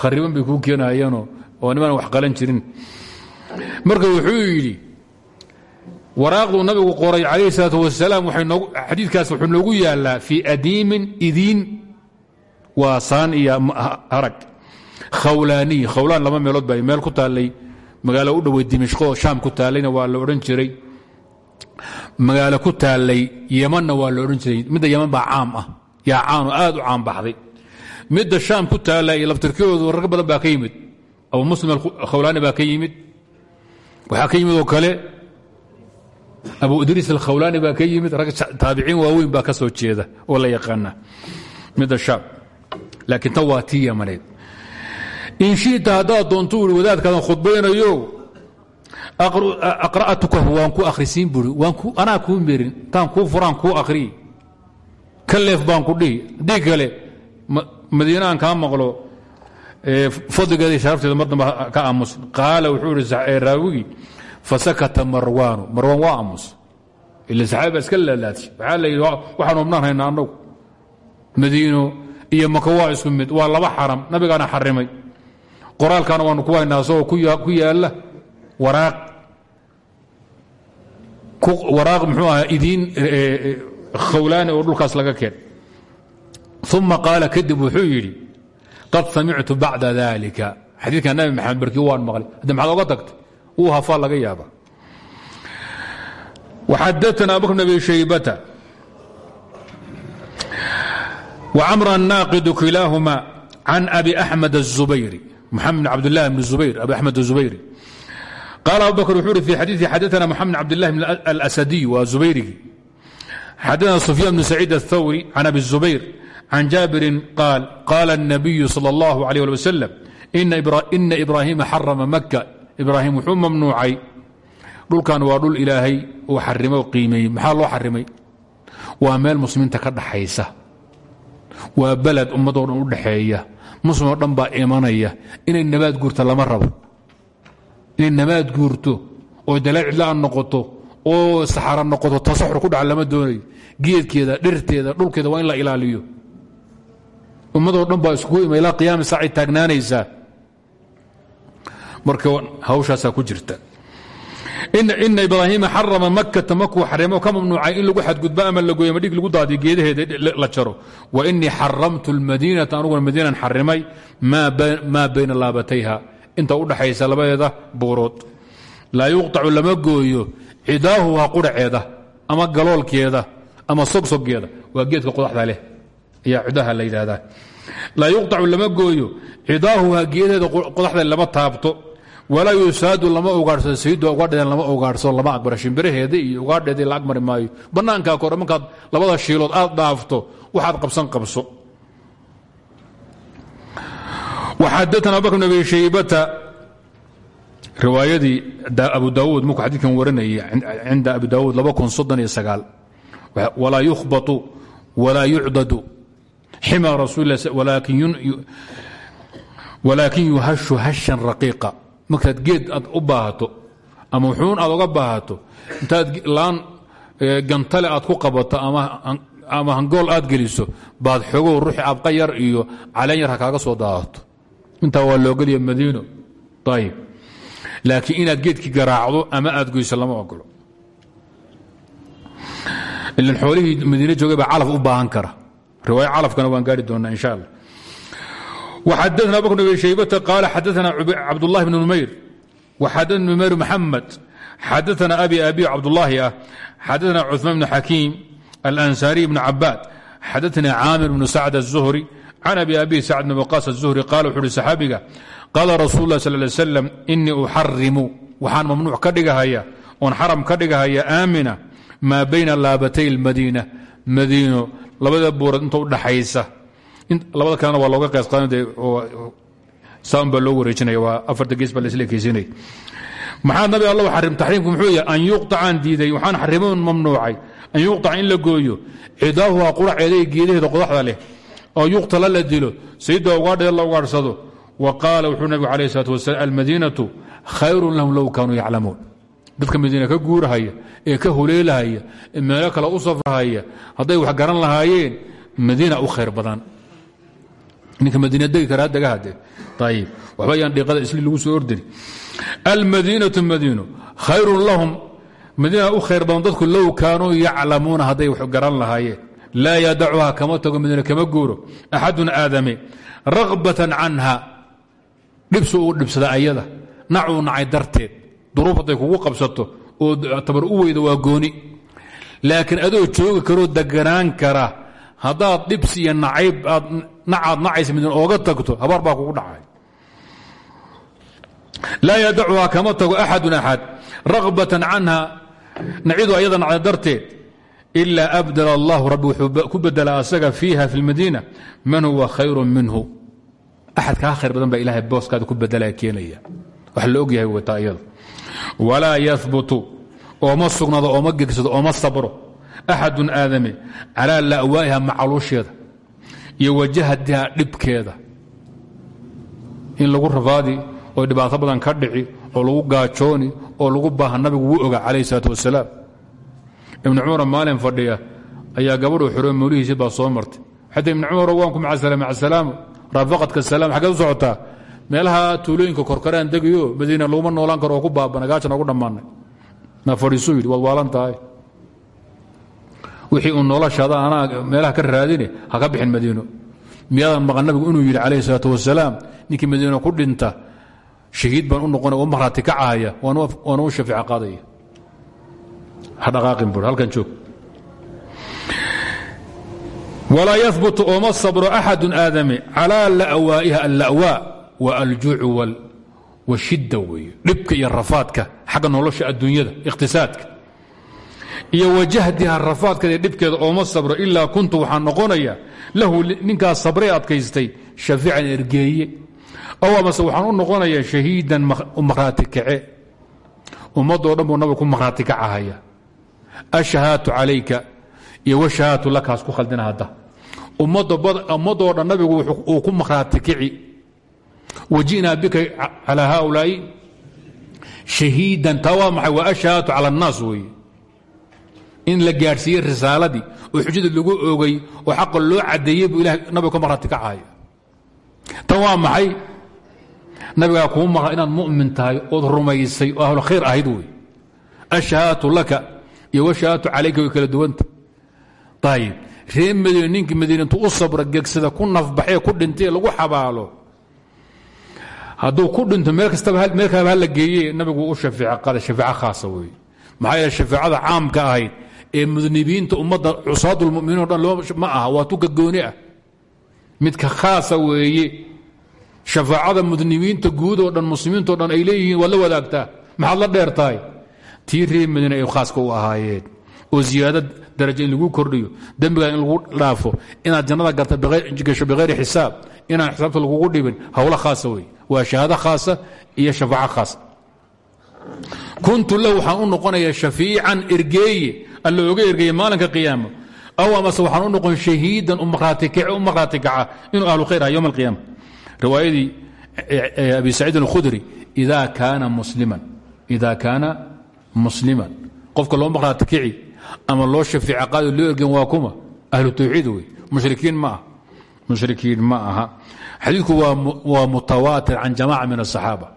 khariban bay kuu keenahayeeno oo niman wax qalan jirin. Marka wuxuu yidhi waraaqduu nabigu qoray calayhi salaatu wasalaam xadiidkaas wuxuu noogu yaallaa fii adiimin idiin waa saan iyo harag. Khawlaaniy khawlaan laba meelood ba meel ku taallay. Magaalo u dhowey dimishqo shaam ku taallayna waa la odhan jiray magaalo ku taallay yemanna waa la odhan jiray. Midda yeman baa caam ah. Yaa caano aad u caan baxday. Midda shaam ku taalla iyo rag badan baa ka yimid. Abu muslim alkhawlaani baa ka yimid. Waxaa ka yimid oo kale abu idriis alkhawlaani baa ka yimid. Rag taabiciin waaweyn baa ka soo jeeda oo la yaqaana midda shaam. Laakiin tan waa tii yamaneed in shiita haddaad doonto ui wadaadkaadan aqra'atukahu waan ku akhrisiin buri anaa kuu merin intaan kuu furaan kuu akhriyi ka leef baan ku dhihi haddii kale madiina aan kaa maqlo fadligeeda iyo sharafteeda mar damba ka aamus qaala wuxuu ihi raawigii fasakata marwaanu marwaan waa aamus ila saxaabi baa iska laalaadsi waxaa la yidhi waxaan hubnaan haynaa annagu iyo maka waa isku mid waa laba xaram nabigaana xarimay qoraalkaana waanu ku haynaa asagoo ku yaalla waraaq waraaq muxuu ahaa idiin khawlaani oo dhulkaas laga keen uma qaala kadib wuxuu yidhi qad samictu bacda dalika xadiidka nabi maxamed barkii waan maqlay hadda maxaad oga tagtay wuu hafaa laga yaaba waxadaana abubakr bn abi shaybata وcmr الناaqd kilاahma can abi أحmed الزubayri mxamed بn cabdالlah bn zubayr abi أحmed الزubayri qaal abu bakr wuxuu uri fi xadiiثi xadaثna mxamed بn cabdالlah bn الأsadiي waa zubayrigii xadaثna سufyaan bn سacيid الthawri can abi الزubayr can jaabirin qaal qaala النabiyu salى الlah عalيه alي wsلم ina ibrahima xarama maka ibraahim wuxuu mamnuucay dhulkan waa dhul ilaahay uu xarimay oo qiimeeyey maxaa loo xarimay waa meel muslimiinta ka dhaxaysa waa baled ummadoo dhan u dhaxeeya muslim oo dhan baa imanaya inay nabaad guurto lama rabo inay nabaad guurto oo dalaal cidlaa noqoto oo saxara noqoto tasaxur ku dhaca lama doonayo. Geedkeeda dhirteeda dhulkeeda waa in la ilaaliyo. Ummadoo dhan baa iskugu ima ilaa qiyaami saacay taagnaanaysaa marka hawshaasaa ku jirta. Ina ibraahiima xarama makata makuu xarimo ka mamnuucay in lagu xadgudbo ama lagoyo ama dhig lagu daadiyo geedaheeda la jaro. Wa inii xaramtu lmadiinata anuguna madiinan xarimay maa bayna laabatayha inta u dhaxaysa labadeeda buurood. Laa yuqطacu lama gooyo cidaahuha quraceeda ama galoolkeeda ama sogsoggeeda. Waa geedka qodaxda leh. Ayaa cidaha la yidhaahdaa. Laa yuqطacu lama gooyo cidaahuha geedaheeda qodaxda lama taabto. Walaa yusaadu lama ugaadhsado sayiddu ugaadheedan lama ugaadhsado lama aqbaro shimbiraheeda iyo ugaadheedii la agmari maayo. Bannaankaa kore markaad labada shiilood aad dhaafto waxaad qabsan qabso waxadaana abubakr bn abi shaybata riwaayadii abu daawuud markuu xadiidkan waranayay cinda abi daawuud walaa yukhbatu walaa yucdadu xima rasuul walaakin yuhashu hashan raqiiqa. Markaad geed aad u baahato ama xuun aad uga baahato intaad laan gantale aad ku qabato ama hangool aad geliso baad xogow ruuxi abqa yar iyo caleen yar ha kaaga soo daadato intaa waa loogeliya madiino ayib laakiin inaad geedkii garaacdo ama aad goyso lama ogolo ilan xoolihii madiine joogay baa calaf u baahan kara riwaaya calafkana waan gaari doonaa insha allah وxadثna abubكر بن شhaybة قال xadثna cabdاللahi بن نmayr وxadثna نmayr محamed xadثna abi abi cabdالlahi ah xadثna cثmaan بن xakiim الأnsاrي بن cabاad xadثna caamir بن sacد الزهري can abi abi sacd bn waqaas aلzuhri qaala wuxu uhi saxaabiga qaala rasuul lah sal slam inii uxarimu waxaan mamnuuc ka dhigahaya oon xaram ka dhigahaya aamina maa bayna laabatay اlmadiina madiino labada buurood inta udhaxaysa labada kalena waa looga qees qaadade saan baa loogu wareejinaya waa afarta gees baa laisla ekeysinaya maxaa nabi alla xarim taxriimku muxuu yahay an yuqtacaan diiday waxaan xarimoon mamnuucay an yuqtaca in la gooyo cidaahuha quraceeda ee geedaheeda qodaxda leh oo yuqtala la dilo. Sayida ugaadheed la ugaadhsado wa qaala wuxuu nabigu alayh الsalatu wasalaam almadiinatu khayru lahum low kaanuu yaclamuun. Dadka madiina ka guurahaya ee ka huleelahaya ee kale u safrahaya hadday wax garan lahaayeen madiina u khayr badan. Ninka madiina degi karaa degahade ayib waxba yaan dhiiqada isli lagu soo ordiri almadiinatu madiino khayrun lahum. Madiina u khayr badan dadku low kaanuu yaclamuuna hadday wax garan lahaayeen laa yadacuha kama tago madiina kama guuro axadun aadame ragbatan canha dhibsu uu dhibsada ayada nacuu nacay darteed duruuf hadday kugu qabsato oo tabar u weyda waa gooni laakiin adoo joogi karoo deganaan kara haddaad dhibsi iyo nacayb aad nacaad nacaysa midin ooga tagto habaar baa kugu dhacay laa yadacuhaa kama tago axadun axad ragbatan ayada nacda darteed ilaa abdala allahu rabbi wuxuu ku bedela asaga fiiha fi lmadiina man huwa khayru minhu. Axad kaa khayr badan baa ilahay booskaada ku bedelaya keenaya. Wax la ogyahay wata iyada. Walaa yahbutu ooma sugnado ooma gegsado ooma sabro. Axadun aadame calaa la'waa'iha macaluusheeda iyo dhibkeeda. In lagu rafaadi oo dhibaato badan ka dhici oo lagu gaajooni oo lagu baaha nabigu wuu oga calayh wasalaam ibnu cumara maalin fadhiya ayaa gabadhu xiro mawlihiisi baa soo martay. Xataa ibnu cumar waanku macasalaam macasalaamo raafaqadka salaam xaggeed u socotaa meelaha tuulooyinka korkaraan degayo madiina laguma noolaan karo ku baabana gaajana ugu dhammaanay. Na fadhiisuu yidhi waad wixii uu noloshaada anaa meelaha ka raadine ha ka bixin madiino. Miyaadan maqan inuu yidhi calayhi salaatu wasalaam ninkii madiino ku dhinta shahiid baan u noqonay oo marhaati ka cahaya waana u qaadaya walaa yahbutu ooma sabro axadun aadame calaa la'waa'iha alla'waa wa aljuucu washidda weeye dhibka iyo rafaadka xagga nolosha adduunyada iqhtisaadka iyo wajahdiha rafaadkeeda dhibkeeda ooma sabro ilaa kuntu waxaan noqonaya lahu ninkaas sabree adkaystay shafiican ergeeye ow amase waxaan u noqonaya shahiidan marhaati kace ummadoo dhan buu nabigu ku marhaati kacahaya ashahaatu calayka iyo washahaatu lakaas ku khaldina hadda. Ummadoo dhan nabigu uu ku marhaati kici waji'naa bika calaa haaulaa'i shahiidan taa waa maxay waa ashahaatu cala annaas in la gaadhsiiyey risaaladii oo xujada lagu ogay oo xaqa loo cadeeyey buu ilahay nabiga ka marhaati kacahaya tan waa maxay nabigaa kuu mu'min tahay ood rumaysay oo ahlu khayr ahayd wey ashahaatu laka iyo washahaatu calayka way kala duwanta. Ayib ree madiine ninkii madiine intuu u sabra gegsada ku nafbaxee ku dhintay lagu xabaalo. Hadduu ku dhinto meel kastaba meel kaleba hala geeye nabigu u shafeec qaada shafeeco khaasa weeye. Maxaa yeele shafeecada caamka ahayd ee mudnibiinta ummadda cusaadulmuminiin o dhan ma aha waa tuka gooni ah. Midka khaasa weeye shafaacada mudnibiinta guud oo dhan muslimiintao dhan ay leeyihiin waad la wadaagtaa. Maxaad la dheer tahay tii ree madiine ay khaaska u ahaayeen oo ziyaado daraja in lagu kordhiyo. Dembiga in lagu dhaafo inaad jannada gasho bikayri xisaab inaan xisaabta lagugu dhibin howlo khaasa wey waa shahaado khaasa iyo shafaaco khaasa. Kuntu lahu waxaan noqonaya shafiican ergeeye alla oga maalinka qiyaama aw amase waxaan noqon shahiidan u marhaati kaca inuu khayr ah yowm alqiyaama riwaayadii abi saciidin alkhudri ida kaana musliman. Ida kaana musliman. Qofka loo marhaati kici ama loo shafeeca qaado loo ergen waa kuma. Ahlu tawxiid wey. Mushrikiin ma mushrikiin ma aha. Xadiidku waa mutawaatir can jamaca min asaxaaba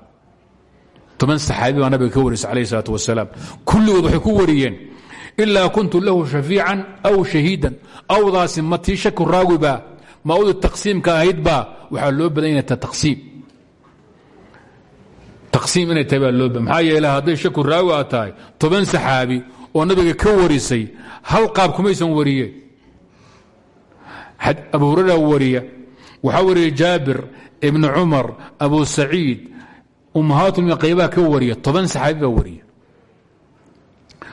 toban saxaabi baa nabiga ka warisa alayh salaat wasalaam kulligood waxay ku wariyeen ilaa kuntu lahu shafiican aw shahiidan. Awdaasi ma tii shaku raawibaa ma awdi taqsiimka ahaydbaa loo badan inay tahay taqsiim inay tahay baa loo badan maxaa yeele hadday shaku raawi a tahay toban saxaabi oo nabiga ka warisay hal qaab kumaysan wariyeen abu hurera wariya waxaa wariya jaabir ibni cumar abu saciid ummahaatulmi qaybaha ka wariya toban saxaabi baa wariya.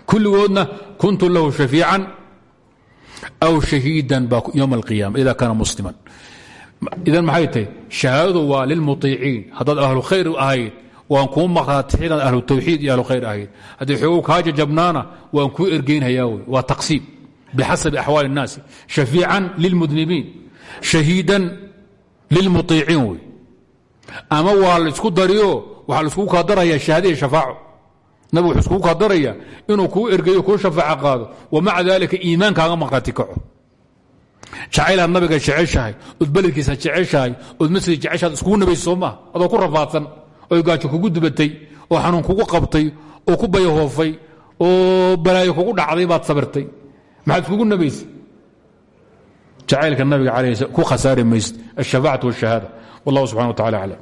Kulligoodna kuntu lahu shafiican aw shahiidan ba ywm alqiyaama ida kaana musliman. Idan maxay tahay? Shahaadadu waa lilmuiiciin haddaad ahlu khayr ahayd waan kuu maqraatix inaad ahlu tawxiid iyo ahlu khayr ahayd haddii xoogow kaa jajabnaana waan kuu ergeynhayaa wey waa taqsiim bixasabi axwaali الnaasi shafiican lilmudnibiin. Shahiidan lilmuiiciin wey ama waa la isku dariyo waxaa laiskugu kaa daraya shahaada iyo shafaaco. Nabig wuxuu iskugu inuu kuu ergeyo kuu shafaaco qaado. Wa maca daalika iimaankaaga maqraati kaco. Nabiga jeceshahay ood beledkiisa jeceshahay ood masjid jeceshaad iskugu adoo ku rafaadsan oo gaajo kugu dubatay oo xanuun kugu qabtay oo ku bayahoofay oo balaayo kugu dhacday baad sabirtay. Maxaad iskugu nabaysa jacaylka nabiga ku khasaari maysid alshafacatu wاshahaada wallah subxana wa tacala aclam